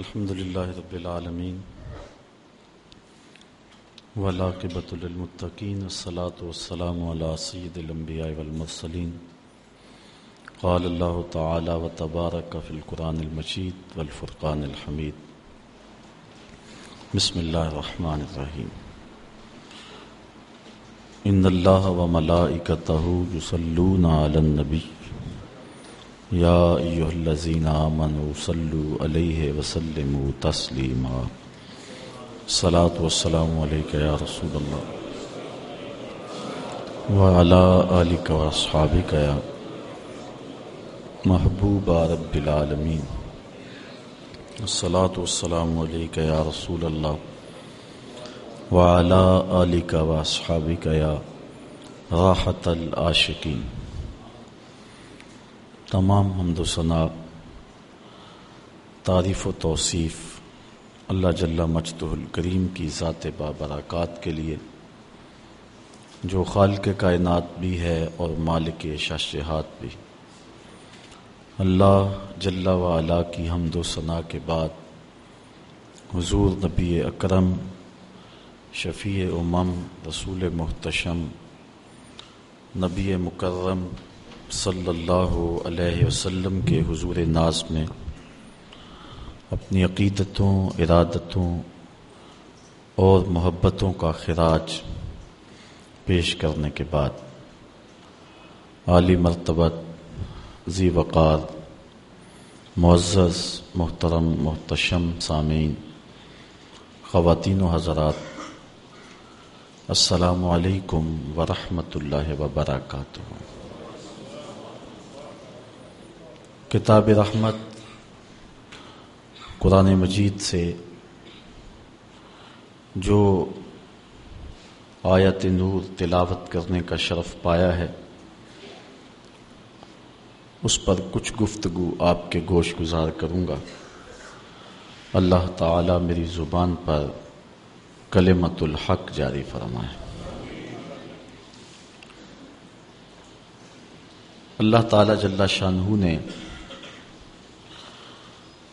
الحمد لله رب العالمين والعاقبة للمتقين الصلاة والسلام على سيد الأنبياء والمرسلين قال الله تعالى وتبارك في القرآن المجيد والفرقان الحميد بسم الله الرحمن الرحيم إن الله وملائكته يصلون على النبي يا أيها الذين آمنوا صلوا عليه وسلموا تسليما صلاة والسلام عليك يا رسول الله وعلى آلك وأصحابك يا محبوب رب العالمين الصلاة والسلام عليك يا رسول الله وعلى آلك وأصحابك يا راحة العاشقين تمام حمد و ثناء تعریف و توصیف اللہ جل مجد الکریم کی ذات بابرکات کے لیے، جو خالق کائنات بھی ہے اور مالک شاشہات بھی۔ اللہ جل و علا کی حمد و ثناء کے بعد حضور نبی اکرم، شفیع امم، رسول محتشم نبی مکرم صلی اللہ علیہ وسلم کے حضور ناز میں اپنی عقیدتوں، ارادتوں اور محبتوں کا خراج پیش کرنے کے بعد عالی مرتبت ذی وقار، معزز، محترم، محتشم، سامعین، خواتین و حضرات، السلام علیکم ورحمۃ اللہ وبرکاتہ۔ کتاب رحمت قرآن مجید سے جو آیت نور تلاوت کرنے کا شرف پایا ہے، اس پر کچھ گفتگو آپ کے گوش گزار کروں گا۔ اللہ تعالی میری زبان پر کلمت الحق جاری فرمائے۔ اللہ تعالی جل شاہ نے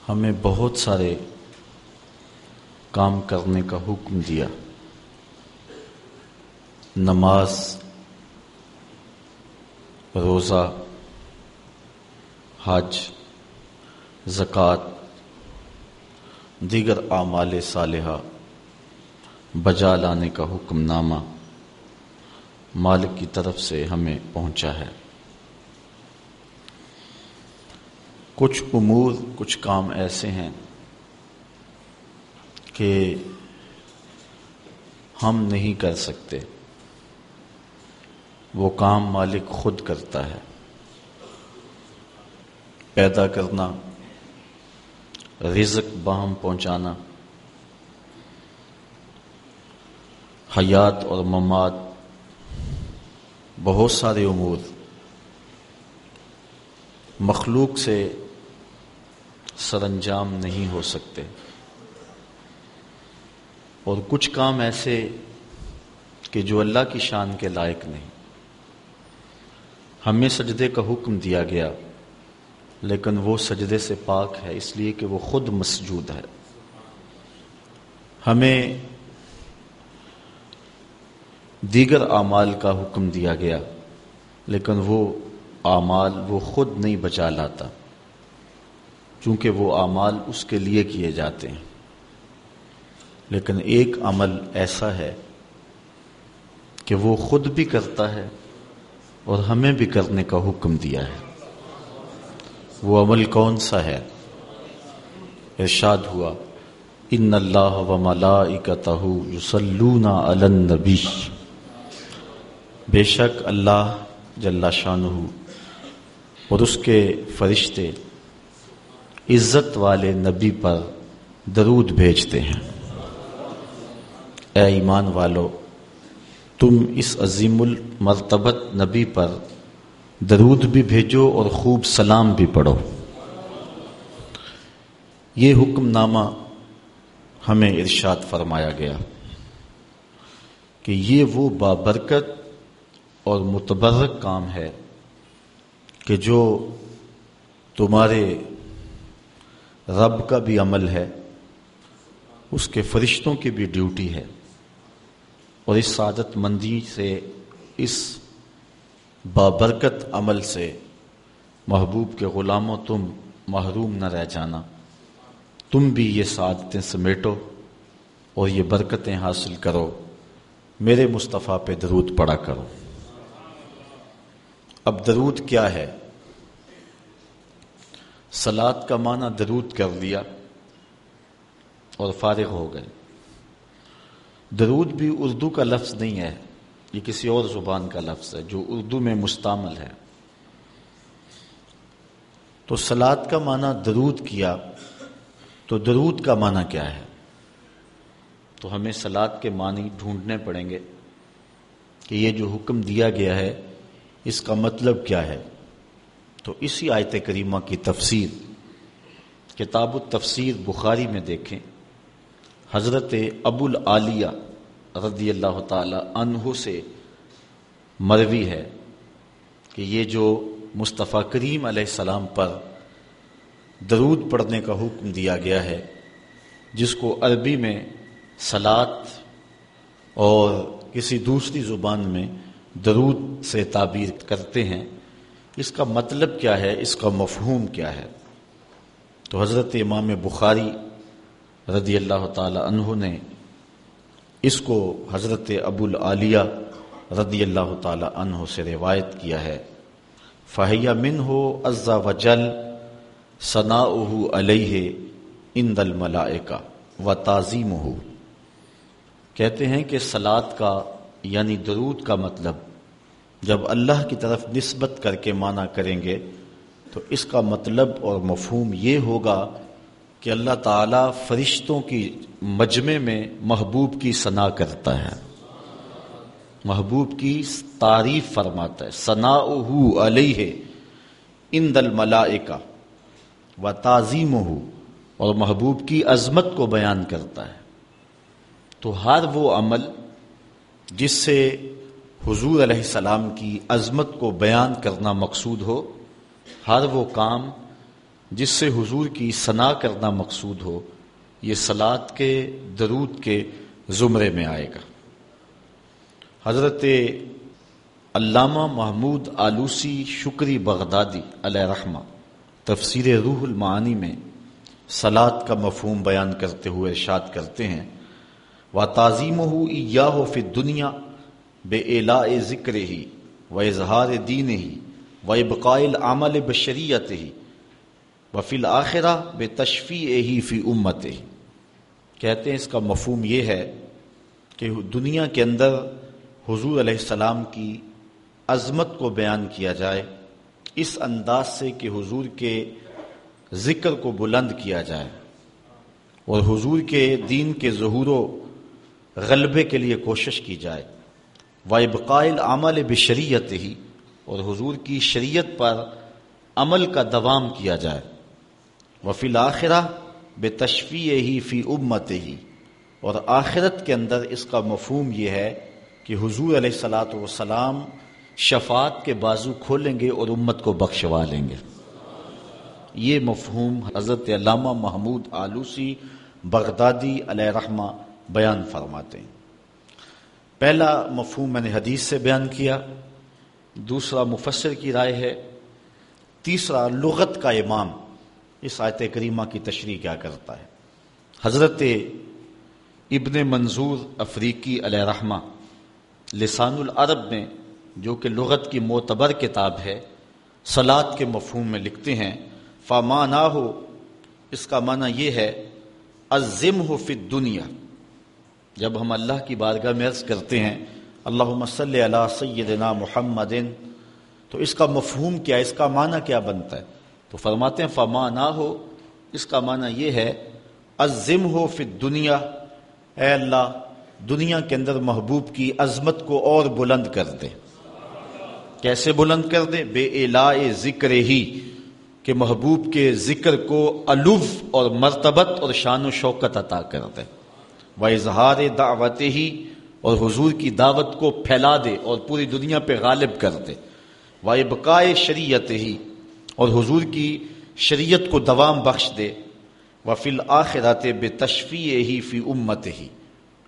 ہمیں بہت سارے کام کرنے کا حکم دیا۔ نماز، روزہ، حج، زکوٰۃ، دیگر اعمال صالحہ بجا لانے کا حکم نامہ مالک کی طرف سے ہمیں پہنچا ہے۔ کچھ امور، کچھ کام ایسے ہیں کہ ہم نہیں کر سکتے۔ وہ کام مالک خود کرتا ہے۔ پیدا کرنا، رزق باہم پہنچانا، حیات اور مماد بہت سارے امور۔ مخلوق سے سر انجام نہیں ہو سکتے۔ اور کچھ کام ایسے کہ جو اللہ کی شان کے لائق نہیں۔ ہمیں سجدے کا حکم دیا گیا، لیکن وہ سجدے سے پاک ہے، اس لیے کہ وہ خود مسجود ہے۔ ہمیں دیگر اعمال کا حکم دیا گیا، لیکن وہ اعمال وہ خود نہیں بچا لاتا۔ چونکہ وہ اعمال اس کے لیے کیے جاتے ہیں۔ لیکن ایک عمل ایسا ہے کہ وہ خود بھی کرتا ہے اور ہمیں بھی کرنے کا حکم دیا ہے۔ وہ عمل کون سا ہے؟ ارشاد ہوا، ان اللہ و ملائکتہ یصلون علی النبی۔ بے شک اللہ جل شانہ اور اس کے فرشتے عزت والے نبی پر درود بھیجتے ہیں۔ اے ایمان والو، تم اس عظیم المرتبت نبی پر درود بھی بھیجو اور خوب سلام بھی پڑھو۔ یہ حکم نامہ ہمیں ارشاد فرمایا گیا کہ یہ وہ بابرکت اور متبرک کام ہے کہ جو تمہارے رب کا بھی عمل ہے، اس کے فرشتوں کی بھی ڈیوٹی ہے۔ اور اس سعادت مندی سے، اس بابرکت عمل سے محبوب کے غلاموں تم محروم نہ رہ جانا۔ تم بھی یہ سعادتیں سمیٹو اور یہ برکتیں حاصل کرو۔ میرے مصطفیٰ پہ درود پڑا کرو۔ اب درود کیا ہے؟ سلاد کا معنی درود کر دیا اور فارغ ہو گئے۔ درود بھی اردو کا لفظ نہیں ہے، یہ کسی اور زبان کا لفظ ہے جو اردو میں مستعمل ہے۔ تو سلاد کا معنی درود کیا، تو درود کا معنی کیا ہے؟ تو ہمیں سلاد کے معنی ڈھونڈنے پڑیں گے کہ یہ جو حکم دیا گیا ہے، اس کا مطلب کیا ہے؟ تو اسی آیت کریمہ کی تفسیر کتاب التفسیر بخاری میں دیکھیں۔ حضرت ابو العالیہ رضی اللہ تعالی عنہ سے مروی ہے کہ یہ جو مصطفیٰ کریم علیہ السلام پر درود پڑھنے کا حکم دیا گیا ہے، جس کو عربی میں سلاد اور کسی دوسری زبان میں درود سے تعبیر کرتے ہیں اس کا مطلب کیا ہے؟ اس کا مفہوم کیا ہے؟ تو حضرت امام بخاری رضی اللہ تعالی عنہ نے اس کو حضرت ابو العالیہ رضی اللہ تعالی عنہ سے روایت کیا ہے۔ فہیہ من ہو ازا وجل ثنا علیہ ان دل ملائکا و تعظیم ہو کہتے ہیں کہ سلاد کا یعنی درود کا مطلب جب اللہ کی طرف نسبت کر کے معنی کریں گے، تو اس کا مطلب اور مفہوم یہ ہوگا کہ اللہ تعالیٰ فرشتوں کی مجمع میں محبوب کی ثنا کرتا ہے۔ محبوب کی تعریف فرماتا ہے ثنا علیہ ان دل ملائکا و تعظیم ہو اور محبوب کی عظمت کو بیان کرتا ہے۔ تو ہر وہ عمل جس سے حضور علیہ السلام کی عظمت کو بیان کرنا مقصود ہو، ہر وہ کام جس سے حضور کی ثنا کرنا مقصود ہو، یہ سلاد کے، درود کے زمرے میں آئے گا۔ حضرت علامہ محمود آلوسی شکری بغدادی علیہ رحمہ تفسیر روح المعانی میں سلاد کا مفہوم بیان کرتے ہوئے ارشاد کرتے ہیں و تعظیم ہو یا ہو فی دنیا بے الا ذکر ہی و اظہار دین ہی و ابقائل عمل بشریت ہی و فی الآخرہ بے تشفی ہی فی امت ہی کہتے ہیں اس کا مفہوم یہ ہے کہ دنیا کے اندر حضور علیہ السلام کی عظمت کو بیان کیا جائے، اس انداز سے کہ حضور کے ذکر کو بلند کیا جائے۔ اور حضور کے دین کے ظہور و غلبے کے لیے کوشش کی جائے۔ وائبقائل عمل بشریت ہی اور حضور کی شریعت پر عمل کا دوام کیا جائے۔ وفی الآخرہ بے تشفی ہی فی امت ہی اور آخرت کے اندر اس کا مفہوم یہ ہے کہ حضور علیہ السلاۃ وسلام شفاعت کے بازو کھولیں گے اور امت کو بخشوا لیں گے۔ یہ مفہوم حضرت علامہ محمود آلوسی بغدادی علیہ رحمہ بیان فرماتے ہیں۔ پہلا مفہوم میں نے حدیث سے بیان کیا، دوسرا مفسر کی رائے ہے، تیسرا لغت کا امام، اس آیت کریمہ کی تشریح کیا کرتا ہے۔ حضرت ابن منظور افریقی علیہ رحمہ، لسان العرب میں جو کہ لغت کی معتبر کتاب ہے سلاد کے مفہوم میں لکھتے ہیں فامانا ہو اس کا معنی یہ ہے عظم ہو فت دنیا جب ہم اللہ کی بارگاہ میں عرض کرتے ہیں اللہ صلی اللہ سیدنا محمد تو اس کا مفہوم کیا، اس کا معنی کیا بنتا ہے؟ تو فرماتے ہیں، فما نہ ہو، اس کا معنی یہ ہے، عظم ہو فی دنیا اے اللہ، دنیا کے اندر محبوب کی عظمت کو اور بلند کر دے۔ کیسے بلند کر دے؟ بے الا ذکر ہی، کہ محبوب کے ذکر کو الف اور مرتبت اور شان و شوکت عطا کر دے۔ و اظہار دعوت ہی اور حضور کی دعوت کو پھیلا دے اور پوری دنیا پہ غالب کر دے۔ و ابقائے شریعت ہی اور حضور کی شریعت کو دوام بخش دے۔ وفیل آخرات بے تشفی ہی فی امت ہی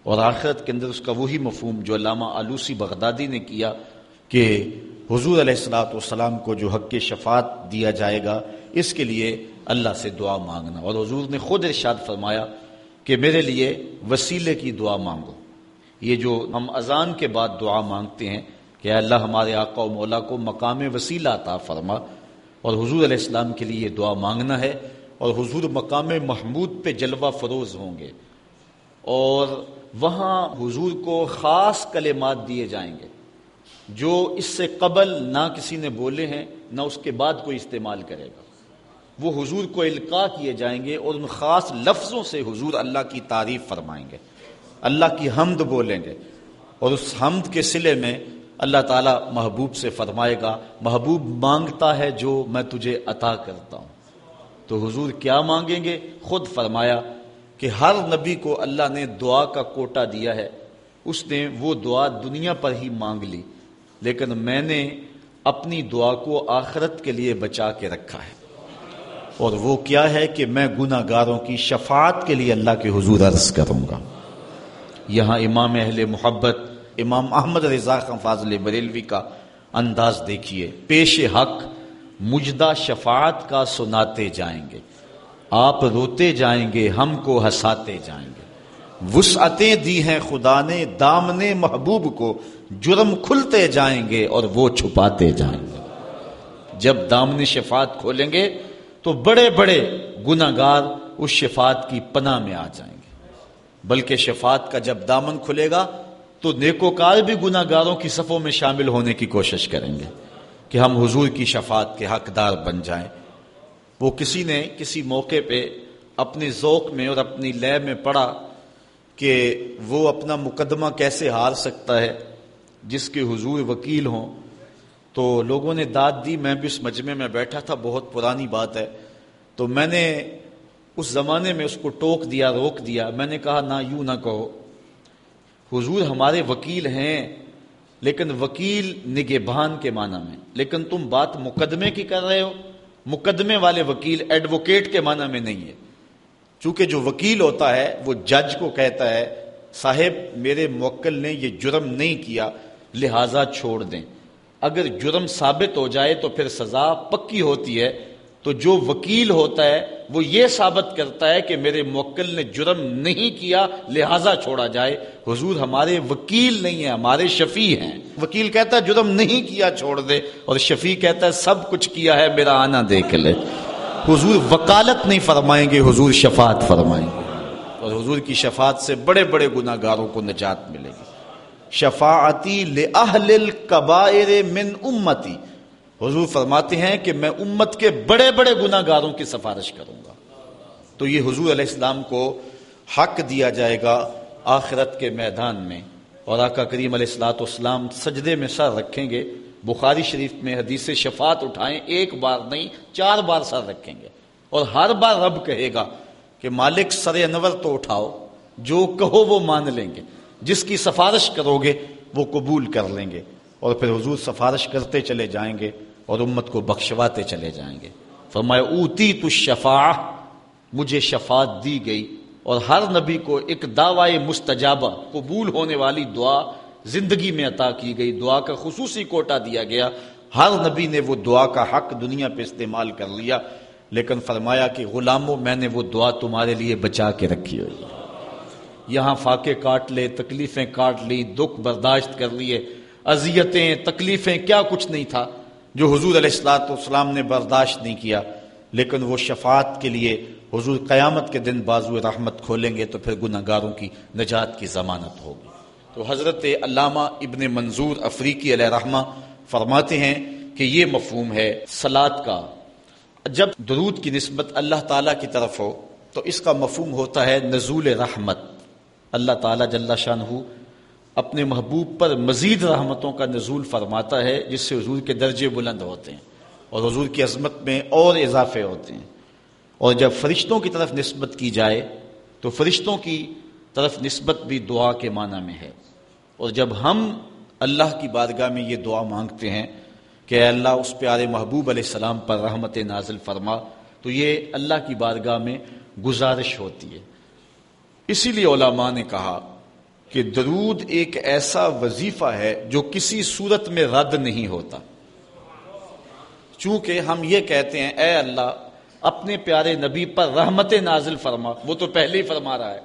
اور آخرت کے اندر اس کا وہی مفہوم جو علامہ آلوسی بغدادی نے کیا کہ حضور علیہ السلاۃ والسلام کو جو حق شفاعت دیا جائے گا، اس کے لیے اللہ سے دعا مانگنا۔ اور حضور نے خود ارشاد فرمایا کہ میرے لیے وسیلے کی دعا مانگو۔ یہ جو ہم اذان کے بعد دعا مانگتے ہیں کہ اللہ ہمارے آقا و مولا کو مقام وسیلہ عطا فرما اور حضور علیہ السلام کے لیے یہ دعا مانگنا ہے اور حضور مقام محمود پہ جلوہ فروز ہوں گے اور وہاں حضور کو خاص کلمات دیے جائیں گے۔ جو اس سے قبل نہ کسی نے بولے ہیں، نہ اس کے بعد کوئی استعمال کرے گا۔ وہ حضور کو القاع کیے جائیں گے اور ان خاص لفظوں سے حضور اللہ کی تعریف فرمائیں گے۔ اللہ کی حمد بولیں گے۔ اور اس حمد کے سلے میں اللہ تعالیٰ محبوب سے فرمائے گا، محبوب مانگتا ہے جو میں تجھے عطا کرتا ہوں۔ تو حضور کیا مانگیں گے؟ خود فرمایا کہ ہر نبی کو اللہ نے دعا کا کوٹا دیا ہے۔ اس نے وہ دعا دنیا پر ہی مانگ لی، لیکن میں نے اپنی دعا کو آخرت کے لیے بچا کے رکھا ہے۔ اور وہ کیا ہے کہ میں گناہ گاروں کی شفاعت کے لیے اللہ کے حضور عرض کروں گا۔ یہاں امام اہل محبت، امام احمد رضا خان فاضل بریلوی کا انداز دیکھیے۔ پیش حق، مجدہ شفاعت کا سناتے جائیں گے۔ آپ روتے جائیں گے، ہم کو ہساتے جائیں گے۔ وسعتیں دی ہیں خدا نے، دامن محبوب کو جرم کھلتے جائیں گے اور وہ چھپاتے جائیں گے۔ جب دامن شفاعت کھولیں گے تو بڑے بڑے گناگار اس شفاعت کی پناہ میں آ جائیں گے۔ بلکہ شفاعت کا جب دامن کھلے گا، تو نیکوکار بھی گناگاروں کی صفوں میں شامل ہونے کی کوشش کریں گے کہ ہم حضور کی شفاعت کے حقدار بن جائیں۔ وہ کسی نے کسی موقع پہ اپنے ذوق میں اور اپنی لے میں پڑھا کہ وہ اپنا مقدمہ کیسے ہار سکتا ہے، جس کے حضور وکیل ہوں۔ تو لوگوں نے داد دی، میں بھی اس مجمع میں بیٹھا تھا، بہت پرانی بات ہے۔ تو میں نے اس زمانے میں اس کو ٹوک دیا، روک دیا۔ میں نے کہا، نہ، یوں نہ کہو۔ حضور ہمارے وکیل ہیں، لیکن وکیل نگہبان کے معنی میں۔ لیکن تم بات مقدمے کی کر رہے ہو۔ مقدمے والے وکیل ایڈوکیٹ کے معنی میں نہیں ہے۔ چونکہ جو وکیل ہوتا ہے، وہ جج کو کہتا ہے، صاحب، میرے موکل نے یہ جرم نہیں کیا، لہذا چھوڑ دیں۔ اگر جرم ثابت ہو جائے تو پھر سزا پکی ہوتی ہے۔ تو جو وکیل ہوتا ہے، وہ یہ ثابت کرتا ہے کہ میرے موکل نے جرم نہیں کیا، لہذا چھوڑا جائے۔ حضور ہمارے وکیل نہیں ہیں، ہمارے شفیع ہیں۔ وکیل کہتا ہے، جرم نہیں کیا، چھوڑ دے۔ اور شفیع کہتا ہے، سب کچھ کیا ہے، میرا آنا دیکھ لے۔ حضور وکالت نہیں فرمائیں گے، حضور شفاعت فرمائیں گے۔ اور حضور کی شفاعت سے بڑے بڑے گناہ گاروں کو نجات ملے گی۔ شفاعتی الکبائر من امتی۔ حضور فرماتے ہیں کہ میں امت کے بڑے بڑے گناہ گاروں کی سفارش کروں گا۔ تو یہ حضور علیہ السلام کو حق دیا جائے گا آخرت کے میدان میں۔ اور آقا کریم علیہ السلاۃ والسلام سجدے میں سر رکھیں گے۔ بخاری شریف میں حدیث شفاعت اٹھائیں، ایک بار نہیں، چار بار سر رکھیں گے۔ اور ہر بار رب کہے گا کہ مالک سر انور تو اٹھاؤ، جو کہو وہ مان لیں گے۔ جس کی سفارش کرو گے، وہ قبول کر لیں گے۔ اور پھر حضور سفارش کرتے چلے جائیں گے اور امت کو بخشواتے چلے جائیں گے۔ فرمایا اوتی تو شفا مجھے شفاعت دی گئی۔ اور ہر نبی کو ایک دعوی مستجابہ، قبول ہونے والی دعا زندگی میں عطا کی گئی۔ دعا کا خصوصی کوٹا دیا گیا۔ ہر نبی نے وہ دعا کا حق دنیا پہ استعمال کر لیا۔ لیکن فرمایا کہ غلاموں، میں نے وہ دعا تمہارے لیے بچا کے رکھی ہوئی۔ یہاں فاقے کاٹ لے، تکلیفیں کاٹ لی، دکھ برداشت کر لیے۔ اذیتیں، تکلیفیں، کیا کچھ نہیں تھا جو حضور علیہ السلاۃ والسلام نے برداشت نہیں کیا۔ لیکن وہ شفاعت کے لیے حضور قیامت کے دن بازو رحمت کھولیں گے تو پھر گناہ گاروں کی نجات کی ضمانت ہوگی۔ تو حضرت علامہ ابن منظور افریقی علیہ رحمہ فرماتے ہیں کہ یہ مفہوم ہے سلاد کا۔ جب درود کی نسبت اللہ تعالیٰ کی طرف ہو تو اس کا مفہوم ہوتا ہے نزول رحمت۔ اللہ تعالیٰ جل شاہ اپنے محبوب پر مزید رحمتوں کا نزول فرماتا ہے، جس سے حضور کے درجے بلند ہوتے ہیں اور حضور کی عظمت میں اور اضافے ہوتے ہیں۔ اور جب فرشتوں کی طرف نسبت کی جائے، تو فرشتوں کی طرف نسبت بھی دعا کے معنی میں ہے۔ اور جب ہم اللہ کی بارگاہ میں یہ دعا مانگتے ہیں کہ اے اللہ، اس پیارے محبوب علیہ السلام پر رحمت نازل فرما، تو یہ اللہ کی بارگاہ میں گزارش ہوتی ہے۔ اسی لیے علماء نے کہا کہ درود ایک ایسا وظیفہ ہے جو کسی صورت میں رد نہیں ہوتا۔ چونکہ ہم یہ کہتے ہیں، اے اللہ، اپنے پیارے نبی پر رحمت نازل فرما، وہ تو پہلے ہی فرما رہا ہے۔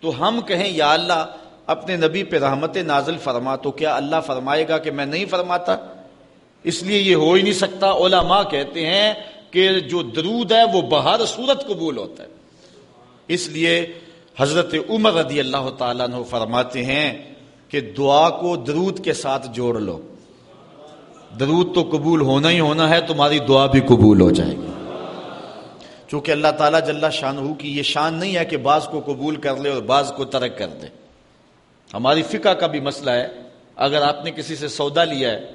تو ہم کہیں، یا اللہ، اپنے نبی پہ رحمت نازل فرما تو کیا اللہ فرمائے گا کہ میں نہیں فرماتا؟ اس لیے یہ ہو ہی نہیں سکتا۔ علماء کہتے ہیں کہ جو درود ہے، وہ بہر صورت قبول ہوتا ہے۔ اس لیے حضرت عمر رضی اللہ تعالیٰ نے فرماتے ہیں کہ دعا کو درود کے ساتھ جوڑ لو۔ درود تو قبول ہونا ہی ہونا ہے، تمہاری دعا بھی قبول ہو جائے گی۔ چونکہ اللہ تعالیٰ جل شان ہو کی یہ شان نہیں ہے کہ بعض کو قبول کر لے اور بعض کو ترک کر دے۔ ہماری فقہ کا بھی مسئلہ ہے، اگر آپ نے کسی سے سودا لیا ہے،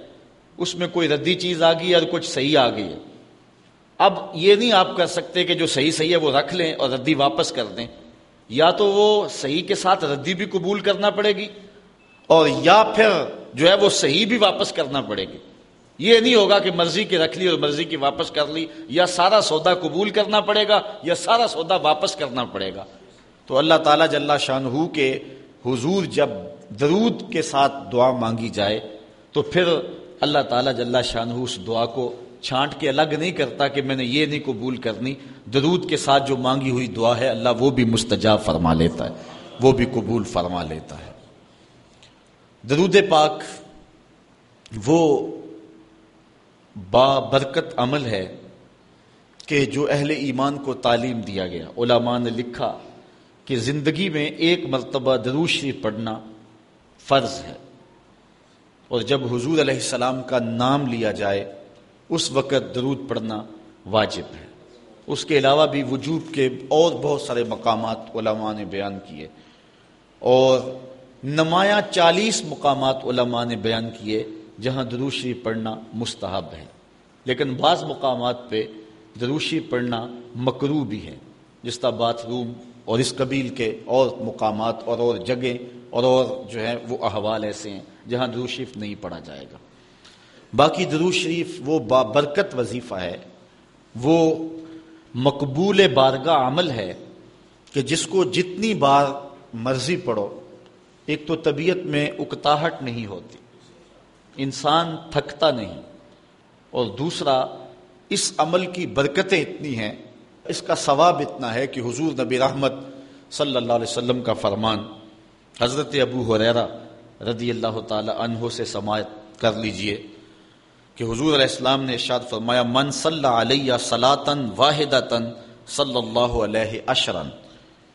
اس میں کوئی ردی چیز آ گئی اور کچھ صحیح آ گئی ہے۔ اب یہ نہیں آپ کر سکتے کہ جو صحیح صحیح ہے وہ رکھ لیں اور ردی واپس کر دیں۔ یا تو وہ صحیح کے ساتھ ردی بھی قبول کرنا پڑے گی اور یا پھر جو ہے وہ صحیح بھی واپس کرنا پڑے گی۔ یہ نہیں ہوگا کہ مرضی کی رکھ لی اور مرضی کی واپس کر لی، یا سارا سودا قبول کرنا پڑے گا، یا سارا سودا واپس کرنا پڑے گا۔ تو اللہ تعالیٰ جل شاہ کے حضور جب درود کے ساتھ دعا مانگی جائے، تو پھر اللہ تعالیٰ جل شاہ اس دعا کو چھانٹ کے الگ نہیں کرتا کہ میں نے یہ نہیں قبول کرنی۔ درود کے ساتھ جو مانگی ہوئی دعا ہے، اللہ وہ بھی مستجاب فرما لیتا ہے، وہ بھی قبول فرما لیتا ہے۔ درود پاک وہ با برکت عمل ہے کہ جو اہل ایمان کو تعلیم دیا گیا۔ علماء نے لکھا کہ زندگی میں ایک مرتبہ درود شریف پڑھنا فرض ہے۔ اور جب حضور علیہ السلام کا نام لیا جائے اس وقت درود پڑھنا واجب ہے۔ اس کے علاوہ بھی وجوب کے اور بہت سارے مقامات علماء نے بیان کیے۔ اور نمایاں چالیس مقامات علماء نے بیان کیے جہاں دروشی پڑھنا مستحب ہے۔ لیکن بعض مقامات پہ دروشی پڑھنا مکرو بھی ہے۔ جس طرح باتھ روم اور اس قبیل کے اور مقامات اور اور جگہیں اور اور جو ہے وہ احوال ایسے ہیں جہاں دروشیف نہیں پڑھا جائے گا۔ باقی درو شریف وہ بابرکت وظیفہ ہے، وہ مقبول بارگاہ عمل ہے کہ جس کو جتنی بار مرضی پڑھو، ایک تو طبیعت میں اکتاہٹ نہیں ہوتی، انسان تھکتا نہیں، اور دوسرا، اس عمل کی برکتیں اتنی ہیں، اس کا ثواب اتنا ہے کہ حضور نبی رحمت صلی اللہ علیہ وسلم کا فرمان، حضرت ابو حریرہ رضی اللہ تعالی عنہ سے سماعت کر لیجیے۔ کہ حضور علیہ السلام نے ارشاد فرمایا، من صلی علیہ سلاطن واحد صلی اللہ علیہ اشرن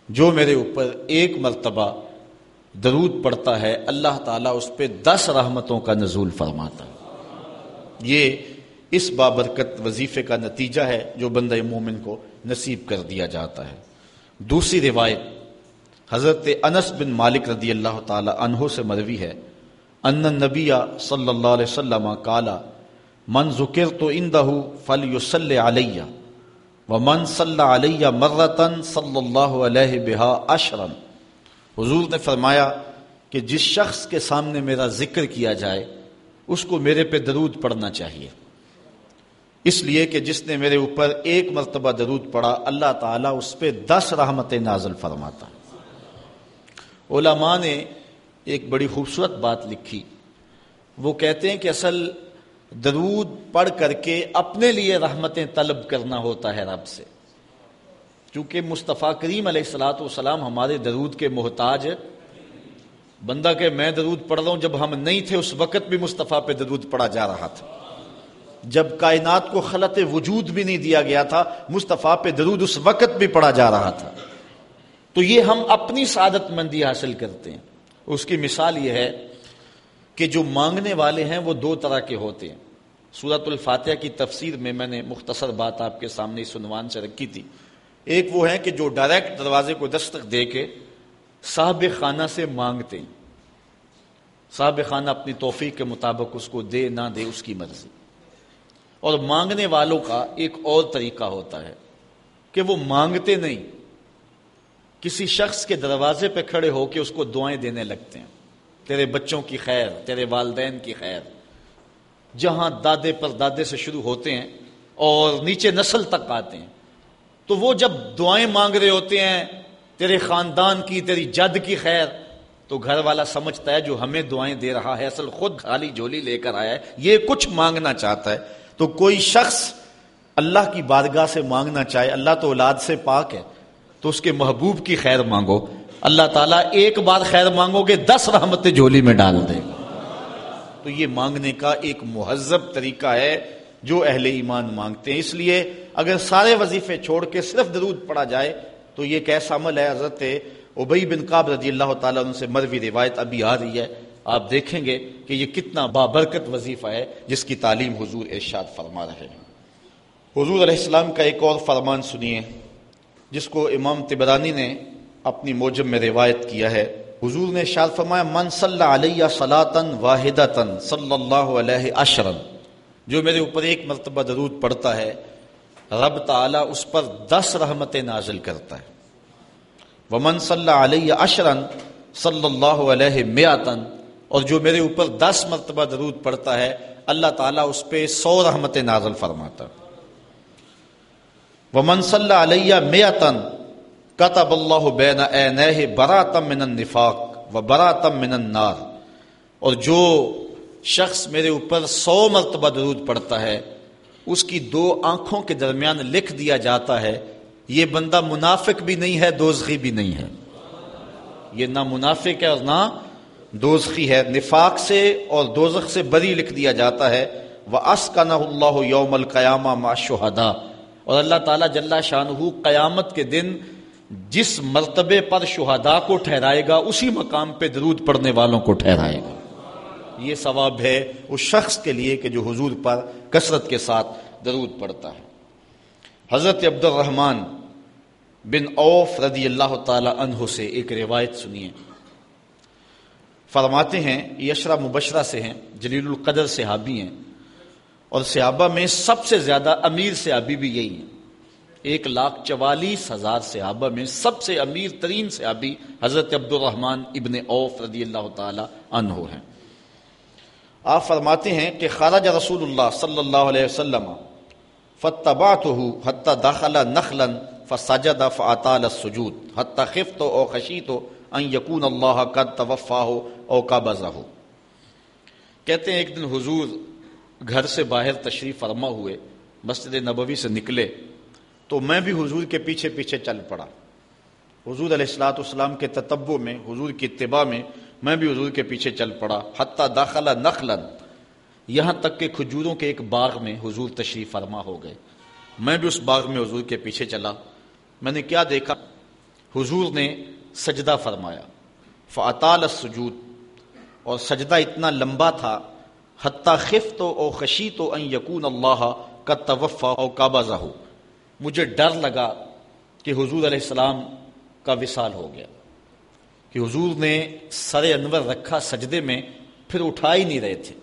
جو میرے اوپر ایک مرتبہ درود پڑتا ہے، اللہ تعالیٰ اس پہ دس رحمتوں کا نزول فرماتا یہ اس بابرکت وظیفے کا نتیجہ ہے جو بندہ مومن کو نصیب کر دیا جاتا ہے۔ دوسری روایت، حضرت انس بن مالک رضی اللہ تعالی عنہ سے مروی ہے، ان نبی صلی اللہ علیہ وسلم کالا من ذکر تو اندہ فل یوسل علیہ و من صلی علیہ مرتن صلی اللہ علیہ بہا اشرن حضور نے فرمایا کہ جس شخص کے سامنے میرا ذکر کیا جائے، اس کو میرے پہ درود پڑھنا چاہیے۔ اس لیے کہ جس نے میرے اوپر ایک مرتبہ درود پڑھا، اللہ تعالیٰ اس پہ دس رحمت نازل فرماتا۔ علماء نے ایک بڑی خوبصورت بات لکھی۔ وہ کہتے ہیں کہ اصل درود پڑھ کر کے اپنے لیے رحمتیں طلب کرنا ہوتا ہے رب سے۔ چونکہ مصطفیٰ کریم علیہ السلاۃ والسلام ہمارے درود کے محتاج بندہ کہ میں درود پڑھ رہا ہوں، جب ہم نہیں تھے، اس وقت بھی مصطفیٰ پہ درود پڑھا جا رہا تھا۔ جب کائنات کو خلط وجود بھی نہیں دیا گیا تھا، مصطفیٰ پہ درود اس وقت بھی پڑھا جا رہا تھا۔ تو یہ ہم اپنی سعادت مندی حاصل کرتے ہیں۔ اس کی مثال یہ ہے کہ جو مانگنے والے ہیں وہ دو طرح کے ہوتے ہیں۔ سورت الفاتحہ کی تفسیر میں میں نے مختصر بات آپ کے سامنے سنوان سے رکھی تھی۔ ایک وہ ہے کہ جو ڈائریکٹ دروازے کو دستک دے کے صاحب خانہ سے مانگتے ہیں۔ صاحب خانہ اپنی توفیق کے مطابق اس کو دے، نہ دے، اس کی مرضی۔ اور مانگنے والوں کا ایک اور طریقہ ہوتا ہے کہ وہ مانگتے نہیں۔ کسی شخص کے دروازے پہ کھڑے ہو کے اس کو دعائیں دینے لگتے ہیں۔ تیرے بچوں کی خیر، تیرے والدین کی خیر۔ جہاں دادے پر دادے سے شروع ہوتے ہیں اور نیچے نسل تک آتے ہیں۔ تو وہ جب دعائیں مانگ رہے ہوتے ہیں، تیرے خاندان کی، تیری جد کی خیر، تو گھر والا سمجھتا ہے جو ہمیں دعائیں دے رہا ہے، اصل خود خالی جولی لے کر آیا ہے، یہ کچھ مانگنا چاہتا ہے۔ تو کوئی شخص اللہ کی بارگاہ سے مانگنا چاہے، اللہ تو اولاد سے پاک ہے، تو اس کے محبوب کی خیر مانگو۔ اللہ تعالیٰ ایک بار خیر مانگو گے، دس رحمتیں جولی میں ڈال دے۔ تو یہ مانگنے کا ایک مہذب طریقہ ہے جو اہل ایمان مانگتے ہیں۔ اس لیے اگر سارے وظیفے چھوڑ کے صرف درود پڑا جائے، تو یہ کیسا عمل ہے، حضرت ابئی بن قاب رضی اللہ تعالیٰ ان سے مروی روایت ابھی آ رہی ہے۔ آپ دیکھیں گے کہ یہ کتنا بابرکت وظیفہ ہے جس کی تعلیم حضور ارشاد فرما رہے ہیں۔ حضور علیہ السلام کا ایک اور فرمان سنیے، جس کو امام تبرانی نے اپنی موجب میں روایت کیا ہے۔ حضور نے شاد فرمایا، من صلی علیہ صلاطن واحد صلی اللہ علیہ اشرن جو میرے اوپر ایک مرتبہ درود پڑتا ہے، رب تعالیٰ اس پر دس رحمتیں نازل کرتا ہے۔ ومن صلی علیہ اشرن صلی اللہ علیہ میاتن اور جو میرے اوپر دس مرتبہ درود پڑتا ہے، اللہ تعالیٰ اس پہ سو رحمتیں نازل فرماتا ومن صلی علیہ میاتن کتب اللہ بین عینہ براتم من النفاق و براتم من النار۔ اور جو شخص میرے اوپر سو مرتبہ درود پڑتا ہے، اس کی دو آنکھوں کے درمیان لکھ دیا جاتا ہے، یہ بندہ منافق بھی نہیں ہے، دوزخی بھی نہیں ہے۔ یہ نہ منافق ہے اور نہ دوزخی ہے۔ نفاق سے اور دوزخ سے بری لکھ دیا جاتا ہے۔ وہ اس کا نہ اللہ یوم القیامہ ما شہدا اور اللہ تعالیٰ جل شاہ قیامت کے دن جس مرتبے پر شہدا کو ٹھہرائے گا، اسی مقام پہ درود پڑھنے والوں کو ٹھہرائے گا۔ یہ ثواب ہے اس شخص کے لیے کہ جو حضور پر کثرت کے ساتھ درود پڑتا ہے۔ حضرت عبد الرحمن بن اوف رضی اللہ تعالی عنہ سے ایک روایت سنیے۔ فرماتے ہیں یشرا مبشرہ سے ہیں، جلیل القدر صحابی ہیں۔ اور صحابہ میں سب سے زیادہ امیر صحابی بھی یہی ہیں۔ ایک لاکھ چوالیس ہزار صحابہ میں سب سے امیر ترین صحابی حضرت عبد الرحمن ابن اوف رضی اللہ تعالی عنہ ہیں۔ آپ فرماتے ہیں کہ خارج رسول اللہ صلی اللہ علیہ وسلم فتبعته حتى دخل نخلا فسجد فاطال السجود حتى خفت او خشيت ان يكون الله قد توفاه او قبضه۔ کہتے ہیں ایک دن حضور گھر سے باہر تشریف فرما ہوئے، مسجد نبوی سے نکلے۔ تو میں بھی حضور کے پیچھے پیچھے چل پڑا۔ حضور علیہ السلاۃ والسلام کے تتبع میں، حضور کی اتباع میں میں بھی حضور کے پیچھے چل پڑا۔ حتیٰ داخلہ نخلن یہاں تک کہ کھجوروں کے ایک باغ میں حضور تشریف فرما ہو گئے۔ میں بھی اس باغ میں حضور کے پیچھے چلا۔ میں نے کیا دیکھا؟ حضور نے سجدہ فرمایا۔ فعطال السجود۔ اور سجدہ اتنا لمبا تھا، حتیٰ خف تو او خشی تو ان یقون اللہ کا توفع او کابازہ ہو مجھے ڈر لگا کہ حضور علیہ السلام کا وصال ہو گیا، کہ حضور نے سر انور رکھا سجدے میں، پھر اٹھا ہی نہیں رہے تھے۔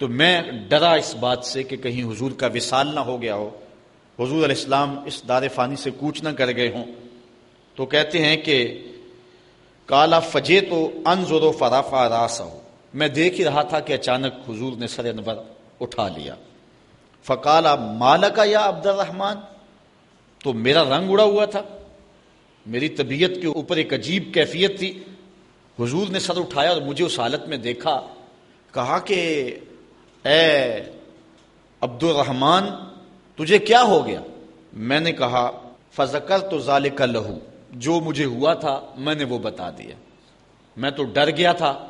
تو میں ڈرا اس بات سے کہ کہیں حضور کا وصال نہ ہو گیا ہو۔ حضور علیہ السلام اس دار فانی سے کوچ نہ کر گئے ہوں۔ تو کہتے ہیں کہ کالا فجے تو انزور و فرافا راس ہو میں دیکھ ہی رہا تھا کہ اچانک حضور نے سر انور اٹھا لیا۔ فکالا مالکا یا عبد الرحمان تو میرا رنگ اڑا ہوا تھا۔ میری طبیعت کے اوپر ایک عجیب کیفیت تھی۔ حضور نے سر اٹھایا اور مجھے اس حالت میں دیکھا۔ کہا کہ، اے عبد الرحمان تجھے کیا ہو گیا؟ میں نے کہا فضکر تو ظال کا لہو، جو مجھے ہوا تھا، میں نے وہ بتا دیا۔ میں تو ڈر گیا تھا،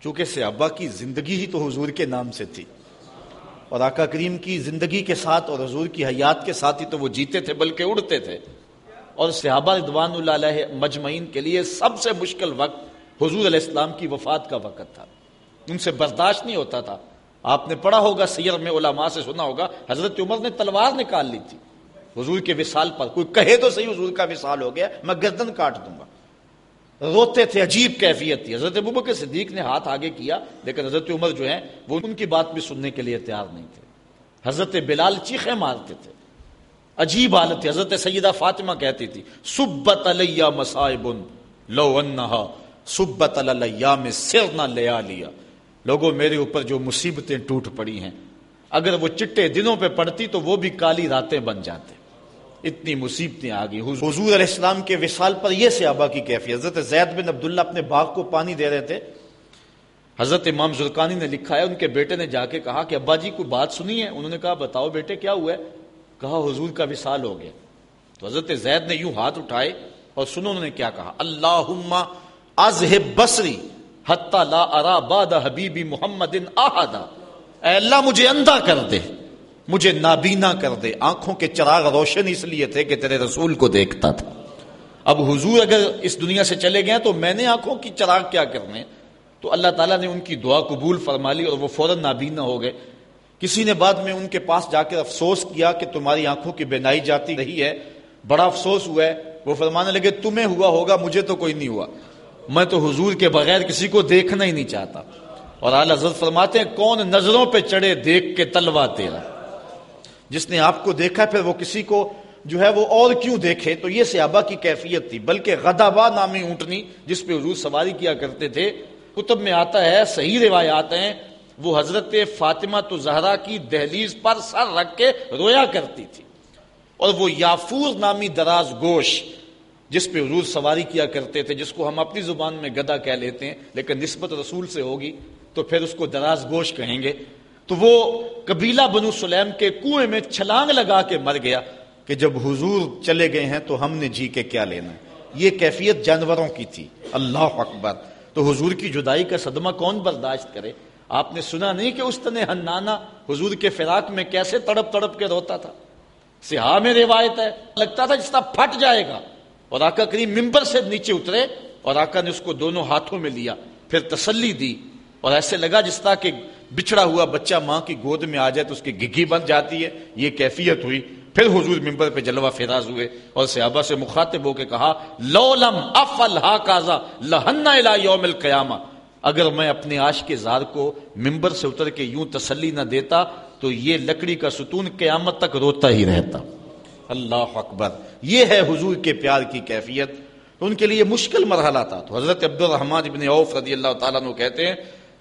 چونکہ صحابہ کی زندگی ہی تو حضور کے نام سے تھی۔ اور آقا کریم کی زندگی کے ساتھ اور حضور کی حیات کے ساتھ ہی تو وہ جیتے تھے، بلکہ اڑتے تھے۔ اور صحابہ رضوان اللہ علیہ مجمعین کے لیے سب سے مشکل وقت حضور علیہ السلام کی وفات کا وقت تھا۔ ان سے برداشت نہیں ہوتا تھا۔ آپ نے پڑھا ہوگا، سیر میں علماء سے سنا ہوگا، حضرت عمر نے تلوار نکال لی تھی۔ حضور کے وصال پر، کوئی کہے تو صحیح حضور کا وصال ہو گیا، میں گردن کاٹ دوں گا۔ روتے تھے، عجیب کیفیت تھی۔ حضرت ابو کے صدیق نے ہاتھ آگے کیا، لیکن حضرت عمر جو ہیں، وہ ان کی بات بھی سننے کے لیے تیار نہیں تھے۔ حضرت بلال چیخے مارتے تھے۔ عجیب حالت تھی۔ حضرت سیدہ فاطمہ کہتی تھی، سبت علیہ مسائبن لو انہا سبت علیہ میں سر نہ لیا لیا لوگوں، میرے اوپر جو مصیبتیں ٹوٹ پڑی ہیں، اگر وہ چٹے دنوں پہ پڑتی تو وہ بھی کالی راتیں بن جاتے۔ اتنی مصیبتیں آ گئی حضور۔ علیہ السلام کے وصال پر یہ صحابہ کی کیفیت۔ حضرت زید بن عبداللہ اپنے باغ کو پانی دے رہے تھے۔ حضرت امام زرکانی نے لکھا ہے، ان کے بیٹے نے جا کے کہا کہ ابا جی کوئی بات سنی ہے؟ انہوں نے کہا، بتاؤ بیٹے، کیا ہوا ہے؟ کہا، حضور کا وصال ہو گیا۔ تو حضرت زید نے یوں ہاتھ اٹھائے اور سنو انہوں نے کیا کہا۔ اللہ بسری لا ارا باد حبیبی محمد اے اللہ، مجھے اندھا کر دے۔ مجھے نابینا کر دے۔ آنکھوں کے چراغ روشن اس لیے تھے کہ تیرے رسول کو دیکھتا تھا۔ اب حضور اگر اس دنیا سے چلے گئے تو میں نے آنکھوں کی چراغ کیا کرنے؟ تو اللہ تعالیٰ نے ان کی دعا قبول فرما لی اور وہ فوراً نابینا ہو گئے۔ کسی نے بعد میں ان کے پاس جا کر افسوس کیا کہ تمہاری آنکھوں کی بینائی جاتی رہی ہے۔ بڑا افسوس ہوا ہے۔ وہ فرمانے لگے، تمہیں ہوا ہوگا، مجھے تو کوئی نہیں ہوا۔ میں تو حضور کے بغیر کسی کو دیکھنا ہی نہیں چاہتا۔ اور اعلی حضرت فرماتے ہیں، کون نظروں پہ چڑھے دیکھ کے تلوا تیرا۔ جس نے آپ کو دیکھا پھر وہ کسی کو جو ہے وہ اور کیوں دیکھے؟ تو یہ صحابہ کی کیفیت تھی، بلکہ غدابا نامی اونٹنی جس پہ حضور سواری کیا کرتے تھے کتب میں آتا ہے، صحیح روایات ہیں، وہ حضرت فاطمہ تو زہرا کی دہلیز پر سر رکھ کے رویا کرتی تھی۔ اور وہ یافور نامی دراز گوش جس پہ حضور سواری کیا کرتے تھے، جس کو ہم اپنی زبان میں گدا کہہ لیتے ہیں، لیکن نسبت رسول سے ہوگی، تو پھر اس کو دراز گوش کہیں گے۔ تو وہ قبیلہ بنو سلیم کے کنویں میں چھلانگ لگا کے مر گیا کہ جب حضور چلے گئے ہیں تو ہم نے جی کے کیا لینا؟ یہ کیفیت جانوروں کی تھی۔ اللہ اکبر۔ تو حضور کی جدائی کا صدمہ کون برداشت کرے؟ آپ نے سنا نہیں کہ اس طرح ہنانا حضور کے فراق میں کیسے تڑپ تڑپ کے روتا تھا؟ سیاح میں روایت ہے۔ لگتا تھا جس طرح پھٹ جائے گا۔ اور آقا کریم ممبر سے نیچے اترے اور آقا نے اس کو دونوں ہاتھوں میں لیا، پھر تسلی دی اور ایسے لگا جس طرح کہ بچھڑا ہوا بچہ ماں کی گود میں آ جائے تو اس کی گگی بن جاتی ہے، یہ کیفیت ہوئی۔ پھر حضور ممبر پہ جلوہ فراز ہوئے اور صحابہ سے مخاطب ہو کے کہا لولم افل ہا کازا لہنا یوم القیامہ۔ اگر میں اپنے عاش کے زار کو ممبر سے اتر کے یوں تسلی نہ دیتا تو یہ لکڑی کا ستون قیامت تک روتا ہی رہتا۔ اللہ اکبر۔ یہ ہے حضور کے پیار کی کیفیت۔ تو ان کے لیے مشکل مرحلہ تھا۔ تو حضرت عبد الرحمان ابن عوف رضی اللہ تعالیٰ کہتے ہیں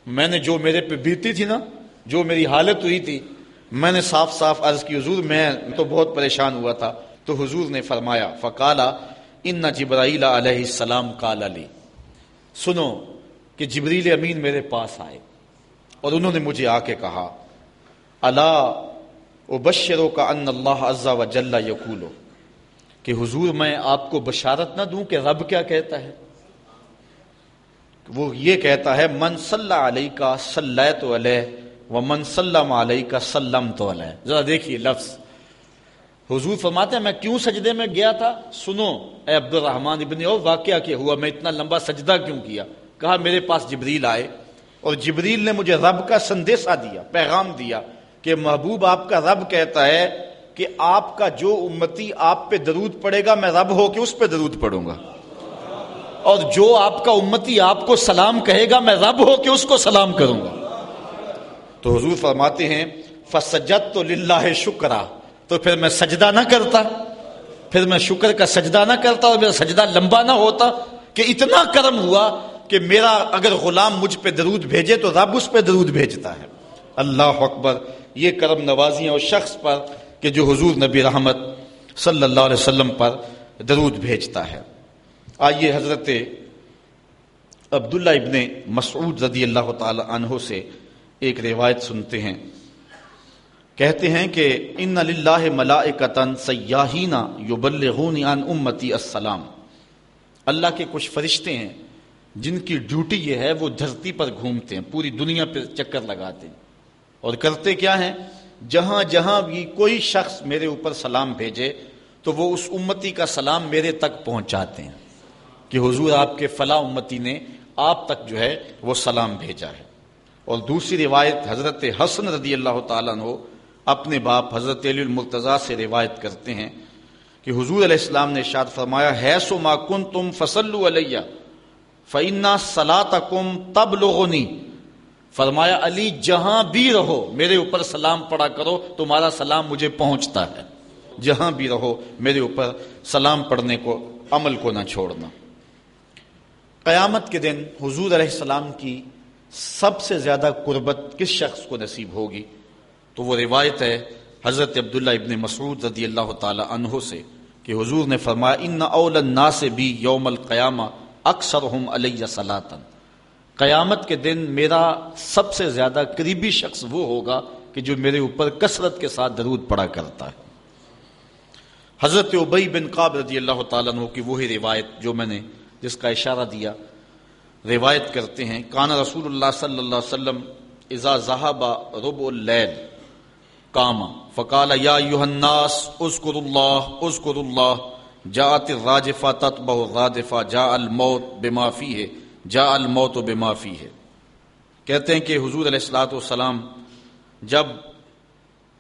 میں نے جو میرے پہ بیتی تھی نا، جو میری حالت ہوئی تھی، میں نے صاف صاف عرض کی، حضور میں تو بہت پریشان ہوا تھا۔ تو حضور نے فرمایا، فقالا، ان جبرائیل علیہ السلام کال علی سنو کہ جبریل امین میرے پاس آئے۔ اور انہوں نے مجھے آ کے کہا اللہ بشروں کا ان اللہ عزا و جل یقولو کہ حضور میں آپ کو بشارت نہ دوں کہ رب کیا کہتا ہے؟ وہ یہ کہتا ہے، من صلی علیہ کا صلی تو علیہ و من سلم علیہ کا سلم تو علیہ. ذرا دیکھیے لفظ۔ حضور فرماتے ہیں، میں کیوں سجدے میں گیا تھا؟ سنو اے عبد الرحمان ابن او واقعہ کیا ہوا؟ میں اتنا لمبا سجدہ کیوں کیا؟ کہا، میرے پاس جبریل آئے اور جبریل نے مجھے رب کا سندیشہ دیا، پیغام دیا کہ محبوب آپ کا رب کہتا ہے کہ آپ کا جو امتی آپ پہ درود پڑے گا، میں رب ہو کے اس پہ درود پڑوں گا۔ اور جو آپ کا امتی آپ کو سلام کہے گا، میں رب ہو کے اس کو سلام کروں گا۔ تو حضور فرماتے ہیں فسجت تو للہ شکرا تو پھر میں سجدہ نہ کرتا، پھر میں شکر کا سجدہ نہ کرتا اور میرا سجدہ لمبا نہ ہوتا کہ اتنا کرم ہوا کہ میرا اگر غلام مجھ پہ درود بھیجے تو رب اس پہ درود بھیجتا ہے۔ اللہ اکبر، یہ کرم نوازیاں اس شخص پر کہ جو حضور نبی رحمت صلی اللہ علیہ وسلم پر درود بھیجتا ہے۔ آئیے حضرت عبداللہ ابن مسعود رضی اللہ تعالی عنہ سے ایک روایت سنتے ہیں۔ کہتے ہیں کہ ان اللہ ملائکتن سیاحین یبلغون عن امتی السلام۔ اللہ کے کچھ فرشتے ہیں، جن کی ڈیوٹی یہ ہے، وہ دھرتی پر گھومتے ہیں، پوری دنیا پہ چکر لگاتے ہیں۔ اور کرتے کیا ہیں؟ جہاں جہاں بھی کوئی شخص میرے اوپر سلام بھیجے، تو وہ اس امتی کا سلام میرے تک پہنچاتے ہیں۔ کہ حضور آپ کے فلاں امتی نے آپ تک جو ہے وہ سلام بھیجا ہے۔ اور دوسری روایت حضرت حسن رضی اللہ تعالیٰ نے اپنے باپ حضرت علی المرتضیٰ سے روایت کرتے ہیں کہ حضور علیہ السلام نے شاد فرمایا، ہے سو ما کن تم فصل علیہ فعنا سلا کم تب لوگونی فرمایا، علی، جہاں بھی رہو، میرے اوپر سلام پڑا کرو، تمہارا سلام مجھے پہنچتا ہے۔ جہاں بھی رہو، میرے اوپر سلام پڑھنے کو، عمل کو نہ چھوڑنا۔ قیامت کے دن حضور علیہ السلام کی سب سے زیادہ قربت کس شخص کو نصیب ہوگی؟ تو وہ روایت ہے حضرت عبداللہ ابن مسعود رضی اللہ تعالی عنہ سے کہ حضور نے فرمایا، ان اول الناس بھی یوم القیامہ اکثر ہم علیہ سلاطن قیامت کے دن میرا سب سے زیادہ قریبی شخص وہ ہوگا کہ جو میرے اوپر کثرت کے ساتھ درود پڑا کرتا ہے۔ حضرت ابئی بن قاب رضی اللہ تعالیٰ عنہ کی وہی روایت جو میں نے جس کا اشارہ دیا، روایت کرتے ہیں کانا رسول اللہ صلی اللہ علیہ وسلم ازا زہابا رب اللیل کاما فقال یا الناس اذکر اللہ اذکر اللہ، جاءت الراجفہ تتبہ الرادفہ جاء الموت بما فیہ، جاء الموت بما فیہ۔ کہتے ہیں کہ حضور علیہ الصلوۃ والسلام جب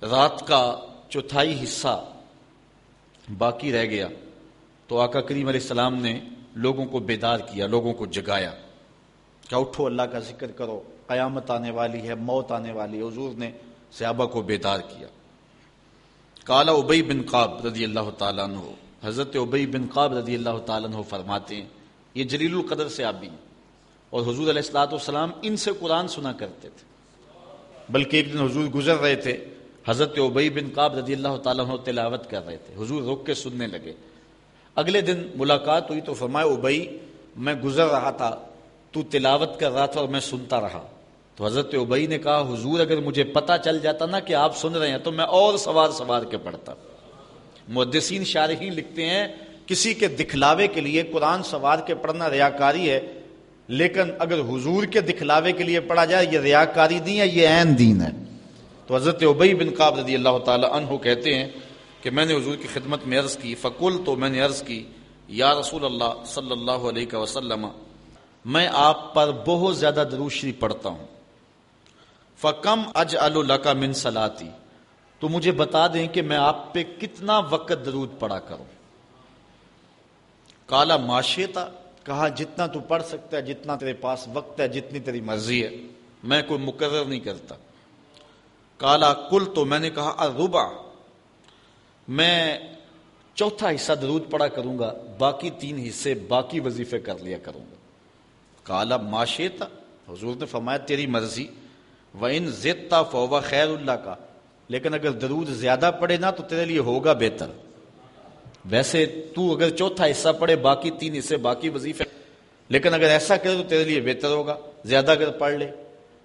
رات کا چوتھائی حصہ باقی رہ گیا تو آقا کریم علیہ السلام نے لوگوں کو بیدار کیا، لوگوں کو جگایا۔ کیا اٹھو اللہ کا ذکر کرو، قیامت آنے والی ہے، موت آنے والی ہے۔ حضور نے صحابہ کو بیدار کیا۔ کالا ابئی بن قاب رضی اللہ تعالیٰ عنہ، حضرت ابئی بن قاب رضی اللہ تعالیٰ عنہ فرماتے ہیں، یہ جلیل القدر سے آبی ہیں۔ اور حضور علیہ السلاۃ والسلام ان سے قرآن سنا کرتے تھے۔ بلکہ ایک دن حضور گزر رہے تھے، حضرت ابئی بن قاب رضی اللہ تعالیٰ عنہ تلاوت کر رہے تھے۔ حضور رک کے سننے لگے۔ اگلے دن ملاقات ہوئی تو فرمائے ابئی میں گزر رہا تھا، تو تلاوت کر رہا تھا اور میں سنتا رہا۔ تو حضرت ابئی نے کہا، حضور، اگر مجھے پتا چل جاتا نا کہ آپ سن رہے ہیں، تو میں اور سوار سوار کے پڑھتا۔ محدثین شارحین لکھتے ہیں، کسی کے دکھلاوے کے لیے قرآن سوار کے پڑھنا ریاکاری ہے، لیکن اگر حضور کے دکھلاوے کے لیے پڑھا جائے، یہ ریاکاری نہیں ہے، یہ عین دین ہے۔ تو حضرت ابئی بن قاب رضی اللہ تعالی عنہ کہتے ہیں کہ میں نے حضور کی خدمت میں عرض کی فکل تو میں نے عرض کی، یا رسول اللہ صلی اللہ علیہ وسلم، میں آپ پر بہت زیادہ دروشری پڑھتا ہوں۔ فکم اج کا من سلاتی تو مجھے بتا دیں کہ میں آپ پہ کتنا وقت درود پڑا کروں۔ کالا معاشیتا کہا، جتنا تو پڑھ سکتا ہے، جتنا تیرے پاس وقت ہے، جتنی تیری مرضی ہے۔ میں کوئی مقرر نہیں کرتا۔ کالا کل تو میں نے کہا اربا میں چوتھا حصہ درود پڑا کروں گا، باقی تین حصے باقی وظیفے کر لیا کروں گا۔ کالا معاشیتا حضور نے فرمایا، تیری مرضی۔ وہ ان زدتا فوبا خیر اللہ کا لیکن اگر درود زیادہ پڑے نا، تو تیرے لیے ہوگا بہتر۔ ویسے تو اگر چوتھا حصہ پڑے باقی تین حصے باقی وظیفے۔ لیکن اگر ایسا کرے تو تیرے لیے بہتر ہوگا۔ زیادہ اگر پڑھ لے۔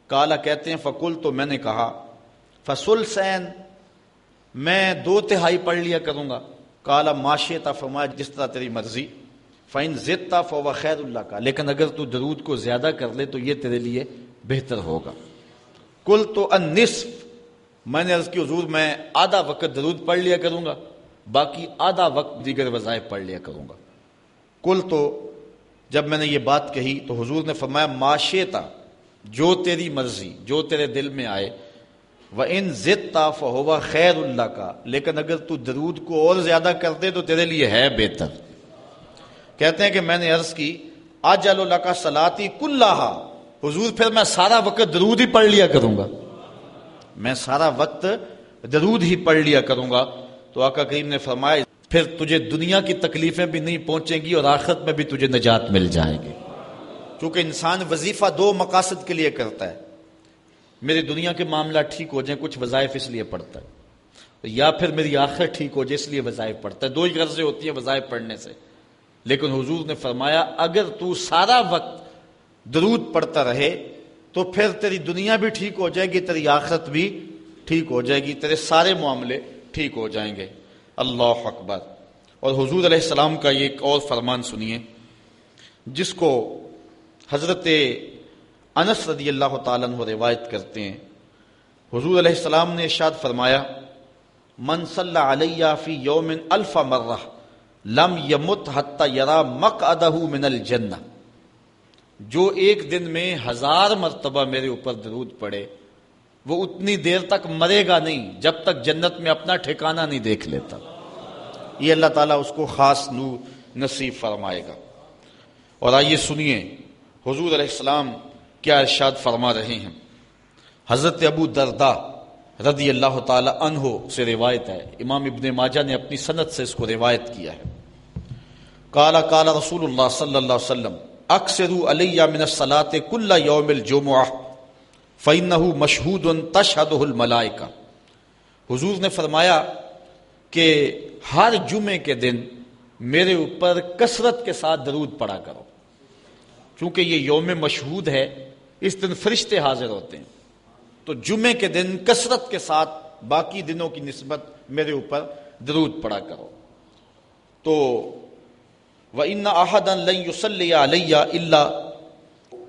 کالا کہتے ہیں فکل تو میں نے کہا، فصل سین میں دو تہائی پڑھ لیا کروں گا۔ کالا معاشی فرمایا جس طرح تیری مرضی۔ فائن زدتا فوبا خیر اللہ کا لیکن اگر تو درود کو زیادہ کر لے تو یہ تیرے لیے بہتر ہوگا۔ کل تو ان نصف میں نے عرض کی، حضور، میں آدھا وقت درود پڑھ لیا کروں گا۔ باقی آدھا وقت دیگر وظائف پڑھ لیا کروں گا۔ کل تو جب میں نے یہ بات کہی تو حضور نے فرمایا معاشیتا جو تیری مرضی، جو تیرے دل میں آئے وہ ان ضدتا فہوا خیر اللہ کا لیکن اگر تو درود کو اور زیادہ کر دے تو تیرے لیے ہے بہتر۔ کہتے ہیں کہ میں نے عرض کی آج اللہ کا سلاتی کل حضور، پھر میں سارا وقت درود ہی پڑھ لیا کروں گا۔ میں سارا وقت درود ہی پڑھ لیا کروں گا۔ تو آقا کریم نے فرمایا، پھر تجھے دنیا کی تکلیفیں بھی نہیں پہنچیں گی اور آخرت میں بھی تجھے نجات مل جائے گی۔ کیونکہ انسان وظیفہ دو مقاصد کے لیے کرتا ہے۔ میری دنیا کے معاملہ ٹھیک ہو جائیں، کچھ وظائف اس لیے پڑھتا ہے۔ یا پھر میری آخر ٹھیک ہو جائے، اس لیے وظائف پڑھتا ہے۔ دو ہی غرضیں ہوتی ہیں وظائف پڑھنے سے۔ لیکن حضور نے فرمایا، اگر تو سارا وقت درود پڑتا رہے، تو پھر تیری دنیا بھی ٹھیک ہو جائے گی، تیری آخرت بھی ٹھیک ہو جائے گی، تیرے سارے معاملے ٹھیک ہو جائیں گے۔ اللہ اکبر۔ اور حضور علیہ السلام کا یہ ایک اور فرمان سنیے، جس کو حضرت انس رضی اللہ تعالیٰ عنہ روایت کرتے ہیں۔ حضور علیہ السلام نے ارشاد فرمایا، من صلی علیہ فی یوم الف مرہ، لم یمت حتی یرا مقعدہ من الجنہ۔ جو ایک دن میں ہزار مرتبہ میرے اوپر درود پڑے، وہ اتنی دیر تک مرے گا نہیں، جب تک جنت میں اپنا ٹھکانہ نہیں دیکھ لیتا۔ یہ اللہ تعالیٰ اس کو خاص نور نصیب فرمائے گا۔ اور آئیے سنیے، حضور علیہ السلام کیا ارشاد فرما رہے ہیں۔ حضرت ابو دردا رضی اللہ تعالی عنہ سے روایت ہے۔ امام ابن ماجہ نے اپنی صنعت سے اس کو روایت کیا ہے۔ کالا کالا رسول اللہ صلی اللہ علیہ وسلم اکثر علیہ من الصلاۃ کل یوم الجمعہ فینہ مشہود تشہدہ الملائکہ۔ حضور نے فرمایا کہ ہر جمعے کے دن میرے اوپر کثرت کے ساتھ درود پڑا کرو۔ چونکہ یہ یوم مشہود ہے اس دن فرشتے حاضر ہوتے ہیں۔ تو جمعے کے دن کثرت کے ساتھ باقی دنوں کی نسبت میرے اوپر درود پڑا کرو۔ تو وہ ان احدن علیہ اللہ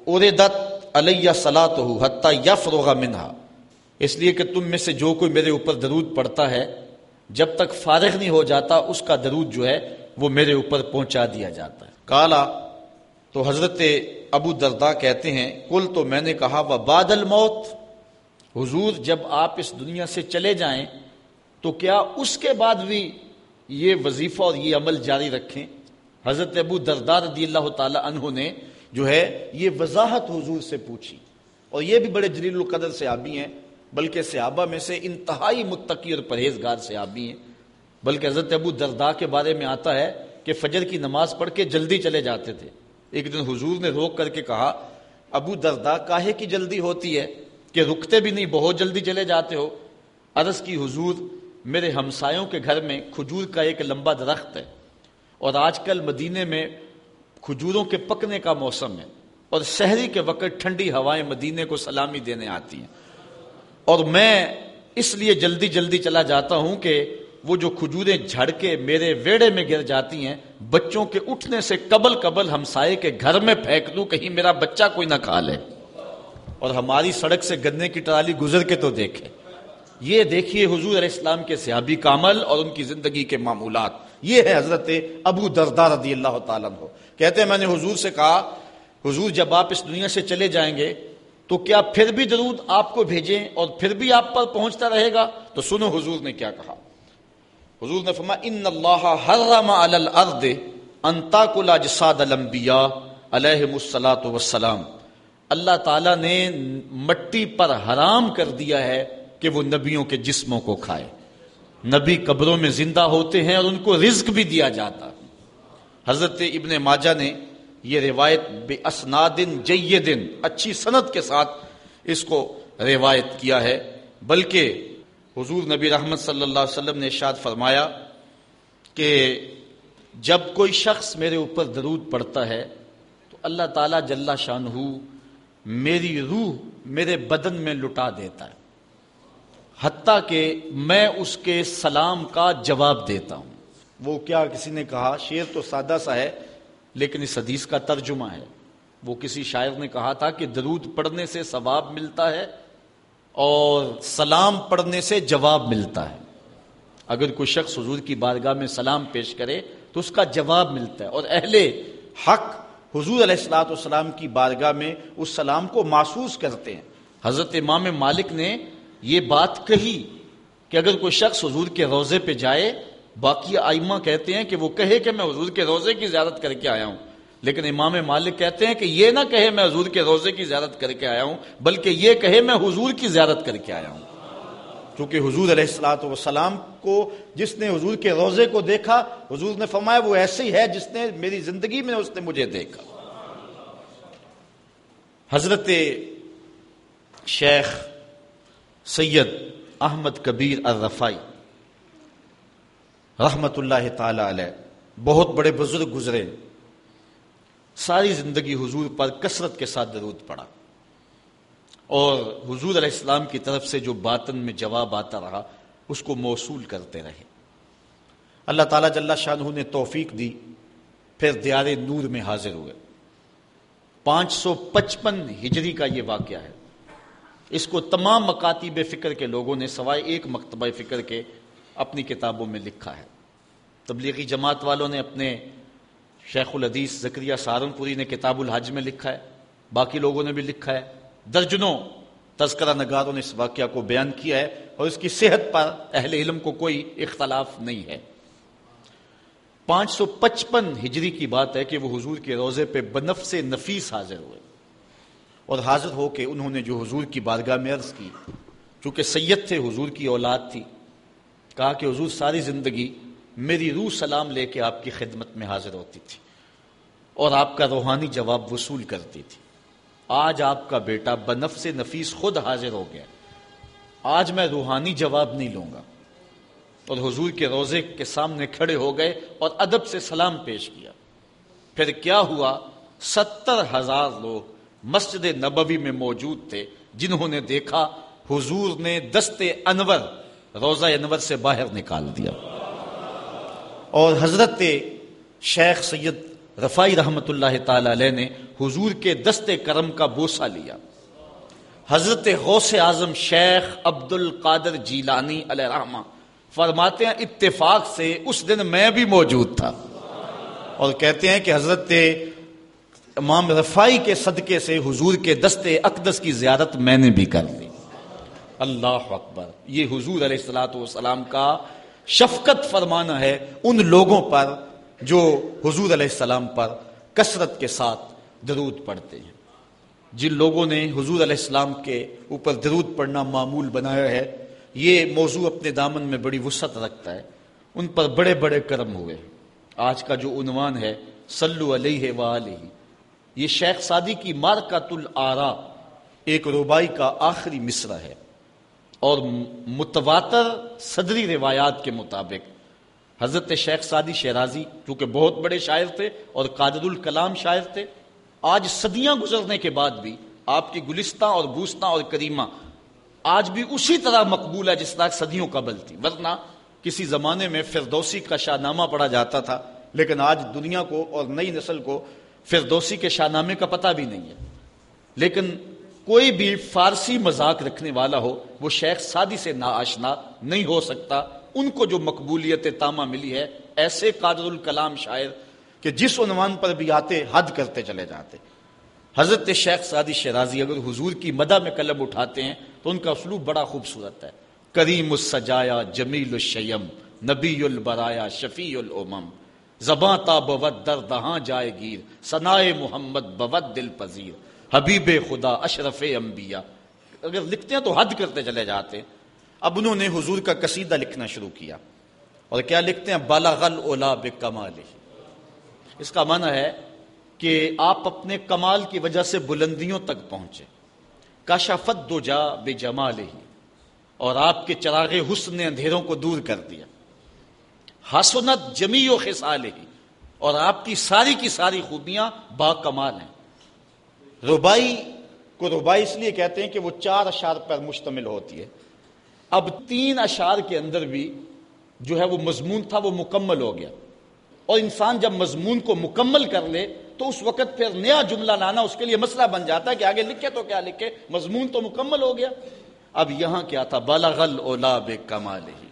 اردت علیہ سلاۃ ہو حتیٰ یا فروغ منہا۔ اس لیے کہ تم میں سے جو کوئی میرے اوپر درود پڑتا ہے، جب تک فارغ نہیں ہو جاتا، اس کا درود جو ہے وہ میرے اوپر پہنچا دیا جاتا ہے۔ کالا تو حضرت ابو دردا کہتے ہیں کل تو میں نے کہا، وہ بادل موت حضور جب آپ اس دنیا سے چلے جائیں، تو کیا اس کے بعد بھی یہ وظیفہ اور یہ عمل جاری رکھیں؟ حضرت ابو دردار رضی اللہ تعالی عنہ نے جو ہے، یہ وضاحت حضور سے پوچھی۔ اور یہ بھی بڑے جلیل القدر سے آبی ہیں، بلکہ صحابہ میں سے انتہائی متقی اور پرہیزگار سے آبی ہیں۔ بلکہ حضرت ابو دردا کے بارے میں آتا ہے کہ فجر کی نماز پڑھ کے جلدی چلے جاتے تھے۔ ایک دن حضور نے روک کر کے کہا، ابو دردا کاہے کی جلدی ہوتی ہے کہ رکتے بھی نہیں، بہت جلدی چلے جاتے ہو؟ عرض کی حضور، میرے ہمسایوں کے گھر میں کھجور کا ایک لمبا درخت ہے اور آج کل مدینے میں کھجوروں کے پکنے کا موسم ہے اور شہری کے وقت ٹھنڈی ہوائیں مدینے کو سلامی دینے آتی ہیں۔ اور میں اس لیے جلدی جلدی چلا جاتا ہوں کہ وہ جو کھجوریں جھڑ کے میرے ویڑے میں گر جاتی ہیں، بچوں کے اٹھنے سے قبل قبل ہم سائے کے گھر میں پھینک دوں، کہیں میرا بچہ کوئی نہ کھا لے۔ اور ہماری سڑک سے گنے کی ٹرالی گزر کے تو دیکھے۔ یہ دیکھیے حضور علیہ السلام کے سیابی کامل اور ان کی زندگی کے معمولات۔ یہ ہے حضرت ابو دردار رضی اللہ تعالیٰ کو کہتے ہیں، میں نے حضور سے کہا، حضور جب آپ اس دنیا سے چلے جائیں گے، تو کیا پھر بھی درود آپ کو بھیجیں اور پھر بھی آپ پر پہنچتا رہے گا؟ تو سنو حضور نے کیا کہا۔ حضور نے فرمایا، ان اللہ حرم علی الارض ان تاکل اجساد الانبیاء علیہم الصلات والسلام. اللہ تعالی نے مٹی پر حرام کر دیا ہے کہ وہ نبیوں کے جسموں کو کھائے۔ نبی قبروں میں زندہ ہوتے ہیں اور ان کو رزق بھی دیا جاتا۔ حضرت ابن ماجہ نے یہ روایت بے اسنادن جیدن اچھی سند کے ساتھ اس کو روایت کیا ہے، بلکہ حضور نبی رحمت صلی اللہ علیہ وسلم نے ارشاد فرمایا کہ جب کوئی شخص میرے اوپر درود پڑتا ہے، تو اللہ تعالیٰ جل شان میری روح میرے بدن میں لٹا دیتا ہے۔ حتیٰ کہ میں اس کے سلام کا جواب دیتا ہوں۔ وہ کیا کسی نے کہا؟ شعر تو سادہ سا ہے، لیکن اس حدیث کا ترجمہ ہے۔ وہ کسی شاعر نے کہا تھا کہ درود پڑھنے سے ثواب ملتا ہے اور سلام پڑھنے سے جواب ملتا ہے۔ اگر کوئی شخص حضور کی بارگاہ میں سلام پیش کرے تو اس کا جواب ملتا ہے اور اہل حق حضور علیہ السلاۃ والسلام کی بارگاہ میں اس سلام کو محسوس کرتے ہیں۔ حضرت امام مالک نے یہ بات کہی کہ اگر کوئی شخص حضور کے روزے پہ جائے، باقی آئمہ کہتے ہیں کہ وہ کہے کہ میں حضور کے روزے کی زیارت کر کے آیا ہوں۔ لیکن امام مالک کہتے ہیں کہ یہ نہ کہے میں حضور کے روزے کی زیارت کر کے آیا ہوں، بلکہ یہ کہے میں حضور کی زیارت کر کے آیا ہوں۔ کیونکہ حضور علیہ السلاۃ والسلام کو، جس نے حضور کے روزے کو دیکھا، حضور نے فرمایا وہ ایسے ہی ہے جس نے میری زندگی میں اس نے مجھے دیکھا۔ حضرت شیخ سید احمد کبیر الرفائی رحمت اللہ تعالی علیہ بہت بڑے بزرگ گزرے۔ ساری زندگی حضور پر کثرت کے ساتھ درود پڑا۔ اور حضور علیہ السلام کی طرف سے جو باطن میں جواب آتا رہا، اس کو موصول کرتے رہے۔ اللہ تعالیٰ جل شاہ نے توفیق دی، پھر دیار نور میں حاضر ہوئے۔ پانچ سو پچپن ہجری کا یہ واقعہ ہے۔ اس کو تمام مکاتیب فکر کے لوگوں نے سوائے ایک مکتبہ فکر کے اپنی کتابوں میں لکھا ہے۔ تبلیغی جماعت والوں نے اپنے شیخ الحدیث زکریہ سہارنپوری نے کتاب الحج میں لکھا ہے، باقی لوگوں نے بھی لکھا ہے۔ درجنوں تذکرہ نگاروں نے اس واقعہ کو بیان کیا ہے اور اس کی صحت پر اہل علم کو کوئی اختلاف نہیں ہے۔ پانچ سو پچپن ہجری کی بات ہے کہ وہ حضور کے روزے پہ بنف سے نفیس حاضر ہوئے اور حاضر ہو کے انہوں نے جو حضور کی بارگاہ میں عرض کی، چونکہ سید تھے، حضور کی اولاد تھی، کہا کہ حضور ساری زندگی میری روح سلام لے کے آپ کی خدمت میں حاضر ہوتی تھی اور آپ کا روحانی جواب وصول کرتی تھی۔ آج آپ کا بیٹا بنف سے نفیس خود حاضر ہو گیا۔ آج میں روحانی جواب نہیں لوں گا۔ اور حضور کے روزے کے سامنے کھڑے ہو گئے اور ادب سے سلام پیش کیا۔ پھر کیا ہوا؟ ستر ہزار لوگ مسجد نبوی میں موجود تھے جنہوں نے دیکھا حضور نے دست انور، روزہ انور سے باہر نکال دیا۔ اور حضرت شیخ سید رفائی رحمت اللہ تعالی علیہ نے حضور کے دست کرم کا بوسا لیا۔ حضرت غوث اعظم شیخ عبد القادر جیلانی علیہ رحمہ فرماتے ہیں، اتفاق سے اس دن میں بھی موجود تھا۔ اور کہتے ہیں کہ حضرت امام رفائی کے صدقے سے حضور کے دست اقدس کی زیارت میں نے بھی کر لی۔ اللہ اکبر۔ یہ حضور علیہ السلاۃ والسلام کا شفقت فرمانا ہے ان لوگوں پر جو حضور علیہ السلام پر کثرت کے ساتھ درود پڑھتے ہیں۔ جن لوگوں نے حضور علیہ السلام کے اوپر درود پڑھنا معمول بنایا ہے، یہ موضوع اپنے دامن میں بڑی وسعت رکھتا ہے۔ ان پر بڑے بڑے کرم ہوئے۔ آج کا جو عنوان ہے سلو علیہ وآلہ یہ شیخ سادی کی مارکت العرا، ایک ربائی کا آخری مصرع ہے۔ اور متواتر صدری روایات کے مطابق۔ حضرت شیخ سادی شہرازی کیونکہ بہت بڑے شاعر تھے اور قادر الکلام شاعر تھے، آج صدیاں گزرنے کے بعد بھی آپ کی گلستہ اور بوستہ اور کریمہ آج بھی اسی طرح مقبول ہے جس طرح صدیوں قبل تھی۔ ورنہ کسی زمانے میں فردوسی کا شاہ نامہ پڑھا جاتا تھا، لیکن آج دنیا کو اور نئی نسل کو فردوسی کے شاہ نامے کا پتہ بھی نہیں ہے۔ لیکن کوئی بھی فارسی مذاق رکھنے والا ہو، وہ شیخ سادی سے ناشنا نہیں ہو سکتا۔ ان کو جو مقبولیت تامہ ملی ہے، ایسے قادر الکلام شاعر کہ جس عنوان پر بھی آتے، حد کرتے چلے جاتے۔ حضرت شیخ سادی شرازی اگر حضور کی مدہ میں قلم اٹھاتے ہیں، تو ان کا اسلوب بڑا خوبصورت ہے۔ کریم السجایا جمیل الشیم، نبی البرایا شفیع الامم۔ زباں تا بود در دہاں جائے گیر سنائے محمد بود دل پذیر۔ حبیب خدا، اشرف انبیاء۔ اگر لکھتے ہیں تو حد کرتے چلے جاتے۔ اب انہوں نے حضور کا قصیدہ لکھنا شروع کیا۔ اور کیا لکھتے ہیں؟ بالاغل اولا بے اس کا معنی ہے کہ آپ اپنے کمال کی وجہ سے بلندیوں تک پہنچے۔ کاشافت دو جا بے جمال ہی اور آپ کے چراغ حسن نے اندھیروں کو دور کر دیا۔ حسنت جمی و خسال ہی اور آپ کی ساری کی ساری خوبیاں با کمال ہیں۔ ربائی کو ربائی اس لیے کہتے ہیں کہ وہ چار اشار پر مشتمل ہوتی ہے۔ اب تین اشار کے اندر بھی جو ہے وہ مضمون تھا وہ مکمل ہو گیا۔ اور انسان جب مضمون کو مکمل کر لے تو اس وقت پھر نیا جملہ لانا اس کے لیے مسئلہ بن جاتا ہے کہ آگے لکھے تو کیا لکھے۔ مضمون تو مکمل ہو گیا۔ اب یہاں کیا تھا؟ بالغل اولا بے کمال ہی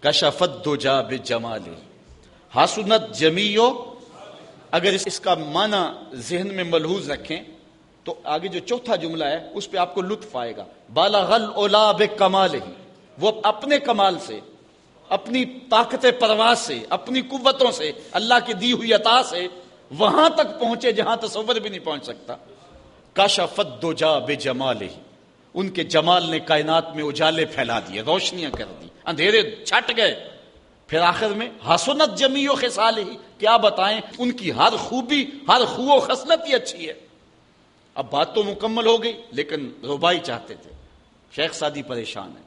کشفت دو جا بے جمال ہاسنت جمیو اگر اس کا معنی ذہن میں ملحوظ رکھیں، تو آگے جو چوتھا جملہ ہے، اس پہ آپ کو لطف آئے گا۔ بالا غل اولا بے کمال ہی۔ وہ اپنے کمال سے، اپنی طاقت پرواز سے، اپنی قوتوں سے، اللہ کی دی ہوئی عطا سے وہاں تک پہنچے جہاں تصور بھی نہیں پہنچ سکتا۔ کاشا فت دو جا بے جمال ہی۔ ان کے جمال نے کائنات میں اجالے پھیلا دیے، روشنیاں کر دی۔ اندھیرے چھٹ گئے۔ پھر آخر میں، حسنت جمی و خسال ہی کیا بتائیں؟ ان کی ہر خوبی، ہر خو و خسنت ہی اچھی ہے۔ اب بات تو مکمل ہو گئی، لیکن روبائی چاہتے تھے۔ شیخ سادی پریشان ہے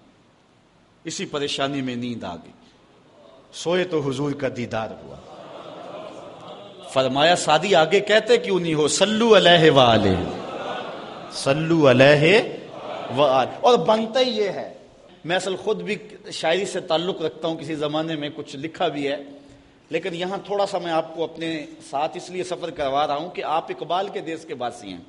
اسی پریشانی میں نیند آ گئی۔ سوئے تو حضور کا دیدار ہوا۔ فرمایا سادی آگے کہتے کیوں نہیں ہو؟ سلو علیہ وآلہ۔ سلو علیہ وآلہ۔ اور بنتا ہی یہ ہے۔ میں اصل خود بھی شاعری سے تعلق رکھتا ہوں، کسی زمانے میں کچھ لکھا بھی ہے۔ لیکن یہاں تھوڑا سا میں آپ کو اپنے ساتھ اس لیے سفر کروا رہا ہوں کہ آپ اقبال کے دیس کے باسی ہیں۔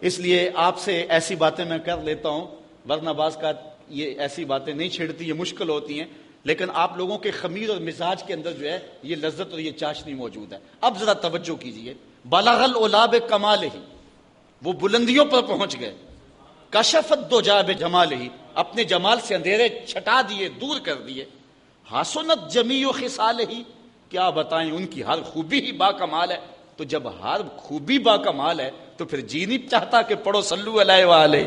اس لیے آپ سے ایسی باتیں میں کر لیتا ہوں، ورنہ باز کا یہ ایسی باتیں نہیں چھڑتی یہ مشکل ہوتی ہیں۔ لیکن آپ لوگوں کے خمیر اور مزاج کے اندر جو ہے، یہ لذت اور یہ چاشنی موجود ہے۔ اب ذرا توجہ کیجیے۔ بالاغل اولاب کمال ہی وہ بلندیوں پر پہنچ گئے۔ کشفت دو جاب جمال ہی اپنے جمال سے اندھیرے چھٹا دیے، دور کر دیے۔ حاسنت جمی و خسال ہی کیا بتائیں، ان کی ہر خوبی ہی با کمال ہے۔ تو جب ہر خوبی با کمال ہے، تو پھر جی نہیں چاہتا کہ پڑھو سلو علیہ والے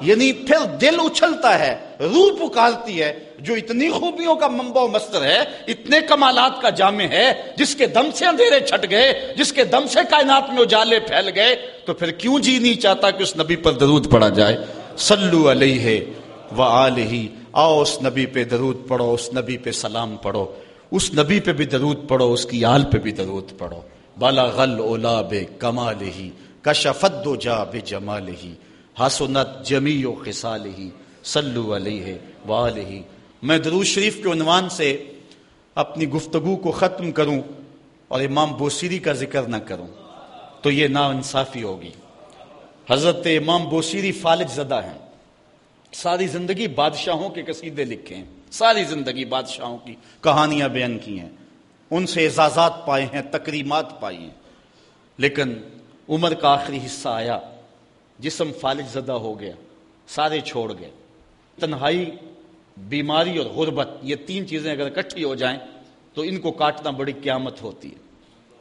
یعنی پھر دل اچھلتا ہے، روح پکارتی ہے۔ جو اتنی خوبیوں کا منبع و مستر ہے، اتنے کمالات کا جامع ہے، جس کے دم سے اندھیرے چھٹ گئے، جس کے دم سے کائنات میں اجالے پھیل گئے، تو پھر کیوں جی نہیں چاہتا کہ اس نبی پر درود پڑا جائے؟ سلو علیہ و آل ہی آؤ اس نبی پہ درود پڑھو، اس نبی پہ سلام پڑھو، اس نبی پہ بھی درود پڑھو، اس کی آل پہ بھی درود پڑھو۔ بالا غل اولا بے کمال ہی کشفت دو جا بے جمال ہی حسنت جمی و خسال ہی سلو علیہ ہی میں درود شریف کے عنوان سے اپنی گفتگو کو ختم کروں اور امام بوسیری کا ذکر نہ کروں، تو یہ نا انصافی ہوگی۔ حضرت امام بوسیری فالج زدہ ہیں۔ ساری زندگی بادشاہوں کے قصیدے لکھے ہیں۔ ساری زندگی بادشاہوں کی کہانیاں بیان کی ہیں۔ ان سے اعزازات پائے ہیں، تکریمات پائی ہیں۔ لیکن عمر کا آخری حصہ آیا۔ جسم فالج زدہ ہو گیا، سارے چھوڑ گئے۔ تنہائی، بیماری اور غربت، یہ تین چیزیں اگر اکٹھی ہو جائیں تو ان کو کاٹنا بڑی قیامت ہوتی ہے۔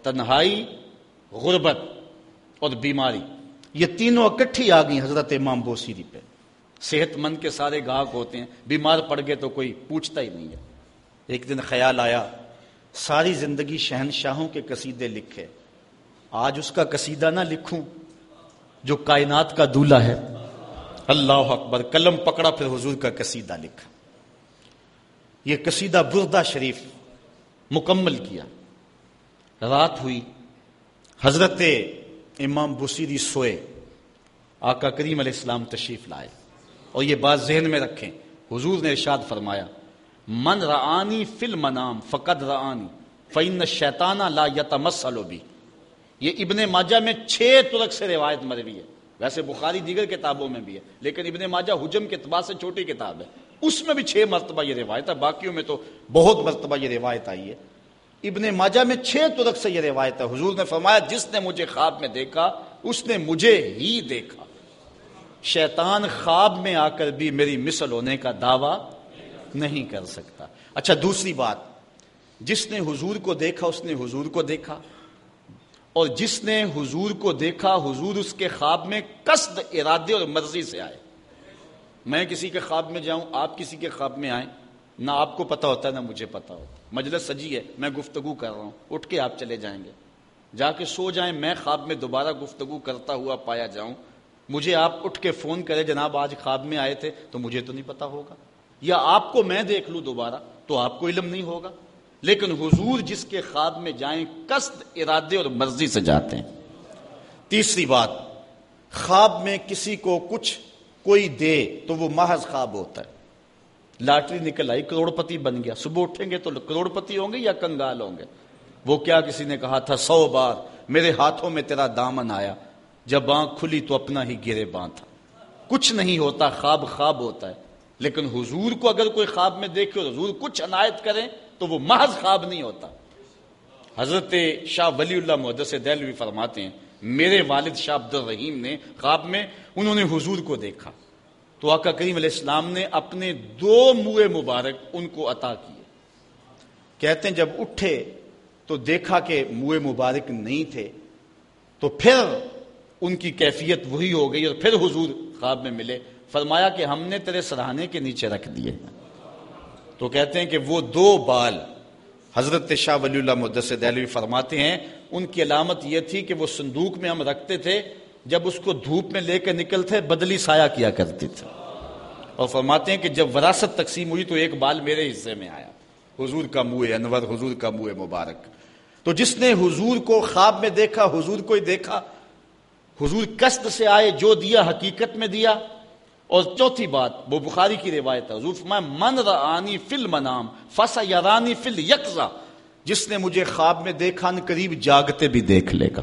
تنہائی، غربت اور بیماری۔ یہ تینوں اکٹھی آ گئی حضرت امام بوسیری پہ۔ صحت مند کے سارے گاہک ہوتے ہیں، بیمار پڑ گئے تو کوئی پوچھتا ہی نہیں ہے۔ ایک دن خیال آیا، ساری زندگی شہنشاہوں کے قصیدے لکھے۔ آج اس کا قصیدہ نہ لکھوں جو کائنات کا دولہ ہے۔ اللہ اکبر، قلم پکڑا پھر حضور کا قصیدہ لکھا۔ یہ قصیدہ بردہ شریف مکمل کیا۔ رات ہوئی، حضرت امام بصیری سوئے، آقا کریم علیہ السلام تشریف لائے۔ اور یہ بات ذہن میں رکھیں، حضور نے ارشاد فرمایا، من رعانی فل منام فقد رعانی فعن شیطانہ لا یتمسلو بھی یہ ابن ماجہ میں چھ ترک سے روایت مروی ہے۔ ویسے بخاری دیگر کتابوں میں بھی ہے، لیکن ابن ماجہ حجم کے اعتبار سے چھوٹی کتاب ہے۔ اس میں بھی چھ مرتبہ یہ روایت ہے، باقیوں میں تو بہت مرتبہ یہ روایت آئی ہے۔ ابن ماجہ میں چھ ترک سے یہ روایت ہے۔ حضور نے فرمایا، جس نے مجھے خواب میں دیکھا، اس نے مجھے ہی دیکھا۔ شیطان خواب میں آ کر بھی میری مثل ہونے کا دعویٰ نہیں کر سکتا۔ اچھا دوسری بات۔ جس نے حضور کو دیکھا، اس نے حضور کو دیکھا۔ اور جس نے حضور کو دیکھا، حضور اس کے خواب میں قصد، ارادے اور مرضی سے آئے۔ میں کسی کے خواب میں جاؤں، آپ کسی کے خواب میں آئیں۔ نہ آپ کو پتا ہوتا ہے، نہ مجھے پتا ہوتا مجلس سجی ہے، میں گفتگو کر رہا ہوں۔ اٹھ کے آپ چلے جائیں گے۔ جا کے سو جائیں، میں خواب میں دوبارہ گفتگو کرتا ہوا پایا جاؤں۔ مجھے آپ اٹھ کے فون کرے، جناب آج خواب میں آئے تھے، تو مجھے تو نہیں پتا ہوگا۔ یا آپ کو میں دیکھ لوں دوبارہ، تو آپ کو علم نہیں ہوگا۔ لیکن حضور جس کے خواب میں جائیں، قصد، ارادے اور مرضی سے جاتے ہیں۔ تیسری بات، خواب میں کسی کو کچھ کوئی دے تو وہ محض خواب ہوتا ہے۔ لاٹری نکل آئی کروڑ پتی بن گیا۔ صبح اٹھیں گے تو کروڑ پتی ہوں گے یا کنگال ہوں گے؟ وہ کیا کسی نے کہا تھا، سو بار، میرے ہاتھوں میں تیرا دامن آیا، جب آنکھ کھلی تو اپنا ہی گرے تھا۔ کچھ نہیں ہوتا، خواب خواب ہوتا ہے۔ لیکن حضور کو اگر کوئی خواب میں دیکھے اور حضور کچھ عنایت کریں تو وہ محض خواب نہیں ہوتا۔ حضرت شاہ ولی اللہ محدث دہلوی فرماتے ہیں، میرے والد شاہ عبد الرحیم نے خواب میں، انہوں نے حضور کو دیکھا۔ تو آقا کریم علیہ السلام نے اپنے دو منہ مبارک ان کو عطا کیے۔ کہتے ہیں جب اٹھے تو دیکھا کہ منہ مبارک نہیں تھے، تو پھر ان کی کیفیت وہی ہو گئی اور پھر حضور خواب میں ملے۔ فرمایا کہ ہم نے تیرے سراہنے کے نیچے رکھ دیے۔ تو کہتے ہیں کہ وہ دو بال حضرت شاہ ولی اللہ مدس دہلوی فرماتے ہیں، ان کی علامت یہ تھی کہ وہ صندوق میں ہم رکھتے تھے جب اس کو دھوپ میں لے کے نکلتے بدلی سایہ کیا کرتے تھے اور فرماتے ہیں کہ جب وراثت تقسیم ہوئی تو ایک بال میرے حصے میں آیا۔ حضور کا منہ انور، حضور کا منہ مبارک۔ تو جس نے حضور کو خواب میں دیکھا، حضور کو ہی دیکھا۔ حضور کست سے آئے، جو دیا، حقیقت میں دیا۔ اور چوتھی بات، وہ بخاری کی روایت ہے۔ حضور فرمایا، من رانی فل منام فسا یارانی فل یکزا جس نے مجھے خواب میں دیکھا، ان قریب جاگتے بھی دیکھ لے گا۔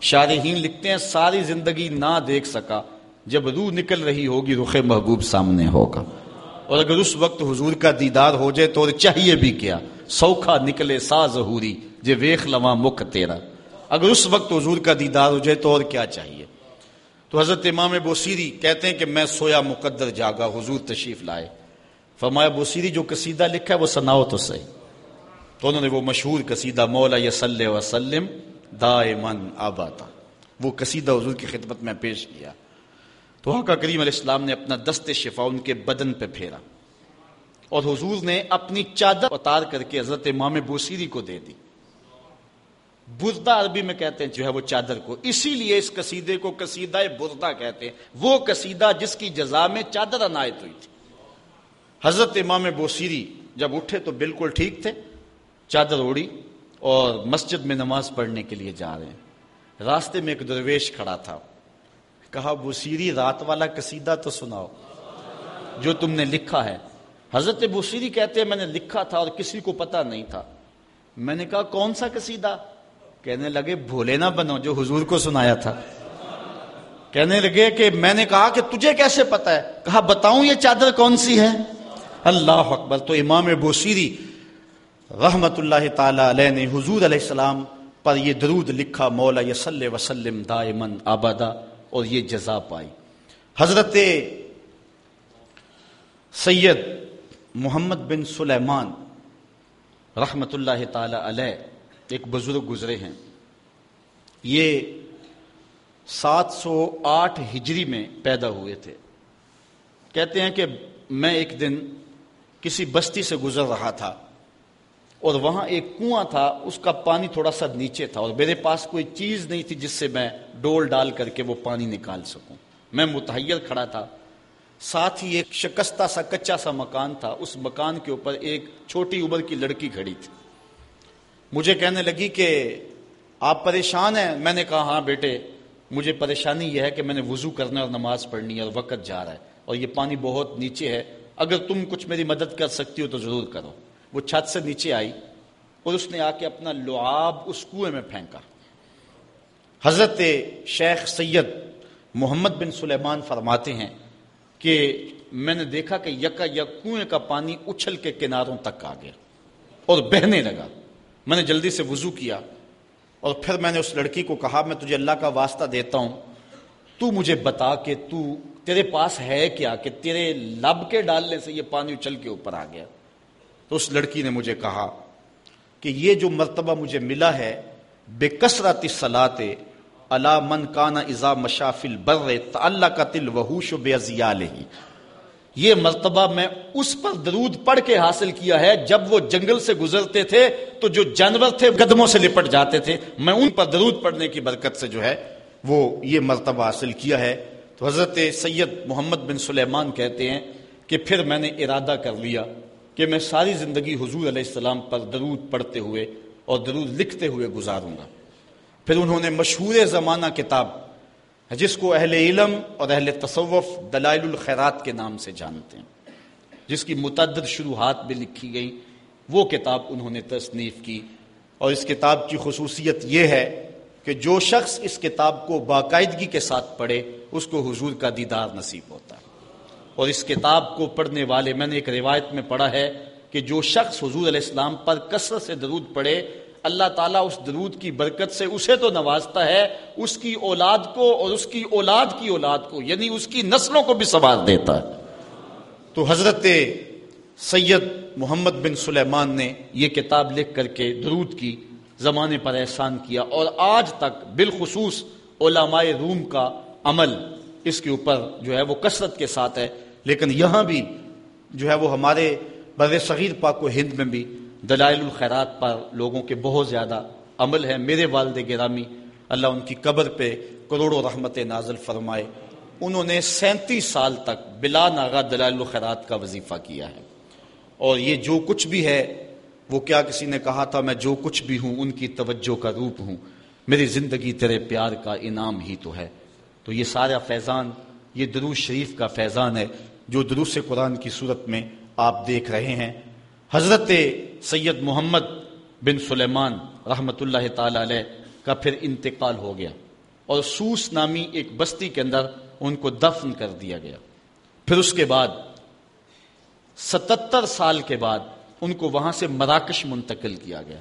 شارحین لکھتے ہیں، ساری زندگی نہ دیکھ سکا۔ جب روح نکل رہی ہوگی، رخ محبوب سامنے ہوگا۔ اور اگر اس وقت حضور کا دیدار ہو جائے تو چاہیے بھی کیا؟ سوکھا نکلے سا ظہوری، جے ویخ لواں مکھ تیرا۔ اگر اس وقت حضور کا دیدار ہو جائے تو اور کیا چاہیے؟ تو حضرت امام بوسیری کہتے ہیں کہ میں سویا مقدر جاگا، حضور تشریف لائے۔ فرمایا بوسیری جو قصیدہ لکھا ہے، وہ سناؤ تو صحیح۔ تو انہوں نے وہ مشہور قصیدہ مولا یسل وسلم دائمن آباتا وہ قصیدہ حضور کی خدمت میں پیش کیا۔ تو آقا کریم علیہ السلام نے اپنا دست شفا ان کے بدن پہ پھیرا۔ اور حضور نے اپنی چادر اتار کر کے حضرت امام بوسیری کو دے دی۔ بردہ عربی میں کہتے ہیں جو ہے وہ چادر کو۔ اسی لیے اس قصیدے کو قصیدہ بردہ کہتے ہیں۔ وہ قصیدہ جس کی جزا میں چادر عنایت ہوئی تھی۔ حضرت امام بوسیری جب اٹھے تو بالکل ٹھیک تھے۔ چادر اوڑی اور مسجد میں نماز پڑھنے کے لیے جا رہے ہیں۔ راستے میں ایک درویش کھڑا تھا۔ کہا بوسیری رات والا قصیدہ تو سناؤ۔ جو تم نے لکھا ہے۔ حضرت بوسیری کہتے ہیں، میں نے لکھا تھا اور کسی کو پتا نہیں تھا۔ میں نے کہا، کون سا قصیدہ؟ کہنے لگے، بھولے نہ بنو، جو حضور کو سنایا تھا۔ کہنے لگے کہ میں نے کہا کہ تجھے کیسے پتا ہے؟ کہا، بتاؤں یہ چادر کون سی ہے؟ اللہ اکبر، تو امام بوسیری رحمت اللہ تعالی علیہ نے حضور علیہ السلام پر یہ درود لکھا، مولا یسل وسلم دائمن آبادا اور یہ جزا پائی۔ حضرت سید محمد بن سلیمان رحمت اللہ تعالی علیہ ایک بزرگ گزرے ہیں۔ یہ سات سو آٹھ ہجری میں پیدا ہوئے تھے۔ کہتے ہیں کہ میں ایک دن کسی بستی سے گزر رہا تھا۔ اور وہاں ایک کنواں تھا، اس کا پانی تھوڑا سا نیچے تھا اور میرے پاس کوئی چیز نہیں تھی جس سے میں ڈول ڈال کر کے وہ پانی نکال سکوں۔ میں متحیر کھڑا تھا۔ ساتھ ہی ایک شکستہ سا، کچا سا مکان تھا۔ اس مکان کے اوپر ایک چھوٹی عمر کی لڑکی کھڑی تھی۔ مجھے کہنے لگی کہ آپ پریشان ہیں؟ میں نے کہا ہاں بیٹے، مجھے پریشانی یہ ہے کہ میں نے وضو کرنا اور نماز پڑھنی ہے اور وقت جا رہا ہے اور یہ پانی بہت نیچے ہے۔ اگر تم کچھ میری مدد کر سکتی ہو تو ضرور کرو۔ وہ چھت سے نیچے آئی اور اس نے آ کے اپنا لعاب اس کنویں میں پھینکا۔ حضرت شیخ سید محمد بن سلیمان فرماتے ہیں کہ میں نے دیکھا کہ یکا یک کنویں کا پانی اچھل کے کناروں تک آ گیا اور بہنے لگا۔ میں نے جلدی سے وضو کیا اور پھر میں نے اس لڑکی کو کہا، میں تجھے اللہ کا واسطہ دیتا ہوں۔ تو مجھے بتا کہ تو تیرے پاس ہے کیا؟ کہ تیرے لب کے ڈالنے سے یہ پانی اچھل کے اوپر آ گیا۔ تو اس لڑکی نے مجھے کہا کہ یہ جو مرتبہ مجھے ملا ہے بے کثرت سلاط اللہ من کانا ازا مشافل بر اللہ کا تل وحوش بے ازیال ہی یہ مرتبہ میں اس پر درود پڑھ کے حاصل کیا ہے، جب وہ جنگل سے گزرتے تھے تو جو جانور تھے قدموں سے لپٹ جاتے تھے۔ میں ان پر درود پڑھنے کی برکت سے جو ہے، وہ یہ مرتبہ حاصل کیا ہے۔ تو حضرت سید محمد بن سلیمان کہتے ہیں کہ پھر میں نے ارادہ کر لیا۔ کہ میں ساری زندگی حضور علیہ السلام پر درود پڑھتے ہوئے اور درود لکھتے ہوئے گزاروں گا۔ پھر انہوں نے مشہور زمانہ کتاب جس کو اہل علم اور اہل تصوف دلائل الخیرات کے نام سے جانتے ہیں، جس کی متعدد شروحات بھی لکھی گئی وہ کتاب انہوں نے تصنیف کی۔ اور اس کتاب کی خصوصیت یہ ہے کہ جو شخص اس کتاب کو باقاعدگی کے ساتھ پڑھے، اس کو حضور کا دیدار نصیب ہوتا ہے۔ اور اس کتاب کو پڑھنے والے، میں نے ایک روایت میں پڑھا ہے کہ جو شخص حضور علیہ السلام پر کثرت سے درود پڑھے، اللہ تعالیٰ اس درود کی برکت سے اسے تو نوازتا ہے، اس کی اولاد کو اور اس کی اولاد کی اولاد کو یعنی اس کی نسلوں کو بھی سوال دیتا ہے۔ تو حضرت سید محمد بن سلیمان نے یہ کتاب لکھ کر کے درود کی، زمانے پر احسان کیا اور آج تک بالخصوص علماء روم کا عمل اس کے اوپر جو ہے وہ کثرت کے ساتھ ہے۔ لیکن یہاں بھی جو ہے وہ ہمارے بر صغیر پاک و ہند میں بھی دلائل الخیرات پر لوگوں کے بہت زیادہ عمل ہے۔ میرے والد گرامی، اللہ ان کی قبر پہ کروڑوں رحمت نازل فرمائے۔ انہوں نے سینتیس سال تک بلا ناغا دلائل الخیرات کا وظیفہ کیا ہے۔ اور یہ جو کچھ بھی ہے، وہ کیا کسی نے کہا تھا؟ میں جو کچھ بھی ہوں، ان کی توجہ کا روپ ہوں۔ میری زندگی تیرے پیار کا انعام ہی تو ہے۔ تو یہ سارا فیضان، یہ دروس شریف کا فیضان ہے۔ جو دروس قرآن کی صورت میں آپ دیکھ رہے ہیں۔ حضرت سید محمد بن سلیمان رحمۃ اللہ تعالی علیہ کا پھر انتقال ہو گیا اور سوس نامی ایک بستی کے اندر ان کو دفن کر دیا گیا۔ پھر اس کے بعد ستتر سال کے بعد ان کو وہاں سے مراکش منتقل کیا گیا۔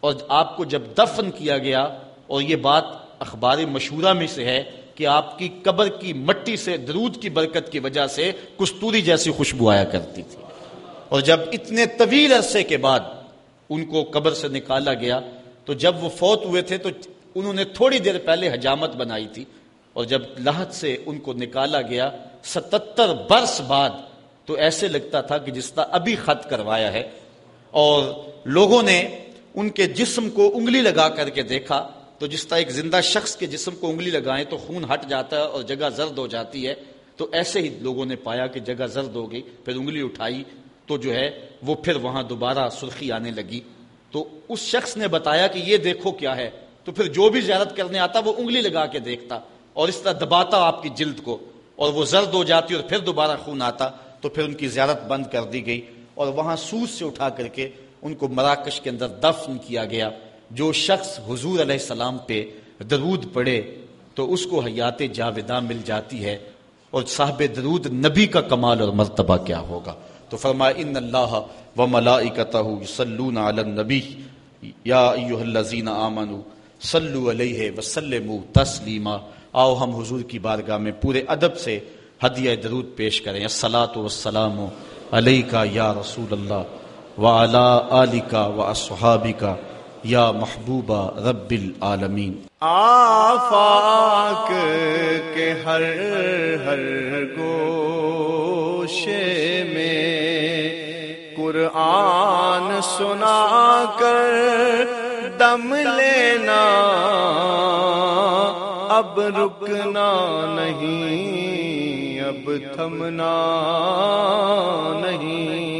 اور آپ کو جب دفن کیا گیا اور یہ بات اخبار مشہورہ میں سے ہے کہ آپ کی قبر کی مٹی سے درود کی برکت کی وجہ سے کستوری جیسی خوشبو آیا کرتی تھی۔ اور جب اتنے طویل عرصے کے بعد ان کو قبر سے نکالا گیا، تو جب وہ فوت ہوئے تھے، تو انہوں نے تھوڑی دیر پہلے حجامت بنائی تھی۔ اور جب لاہت سے ان کو نکالا گیا، ستتر برس بعد، تو ایسے لگتا تھا کہ جس طرح ابھی خط کروایا ہے۔ اور لوگوں نے ان کے جسم کو انگلی لگا کر کے دیکھا۔ تو جس طرح ایک زندہ شخص کے جسم کو انگلی لگائیں تو خون ہٹ جاتا ہے اور جگہ زرد ہو جاتی ہے، تو ایسے ہی لوگوں نے پایا کہ جگہ زرد ہو گئی، پھر انگلی اٹھائی، تو جو ہے وہ پھر وہاں دوبارہ سرخی آنے لگی۔ تو اس شخص نے بتایا کہ یہ دیکھو کیا ہے۔ تو پھر جو بھی زیارت کرنے آتا وہ انگلی لگا کے دیکھتا اور اس طرح دباتا آپ کی جلد کو اور وہ زرد ہو جاتی اور پھر دوبارہ خون آتا، تو پھر ان کی زیارت بند کر دی گئی اور وہاں سوس سے اٹھا کر کے ان کو مراکش کے اندر دفن کیا گیا۔ جو شخص حضور علیہ السلام پہ درود پڑے تو اس کو حیات جاویدہ مل جاتی ہے اور صاحب درود نبی کا کمال اور مرتبہ کیا ہوگا؟ تو فرمایا، ان اللہ و ملائکتہ یصلون علی النبی. یا ایھا الذین آمنو، صلو علیہ وسلموا تسلیما۔ آؤ ہم حضور کی بارگاہ میں پورے ادب سے ہدیہ درود پیش کریں۔ الصلاۃ والسلام علیکا یا رسول اللہ وعلی آلکا واصحابکا یا محبوبہ رب العالمین۔ آفاق کے ہر ہر گوشے میں قرآن سنا کر دم لینا۔ اب رکنا نہیں، اب تھمنا نہیں۔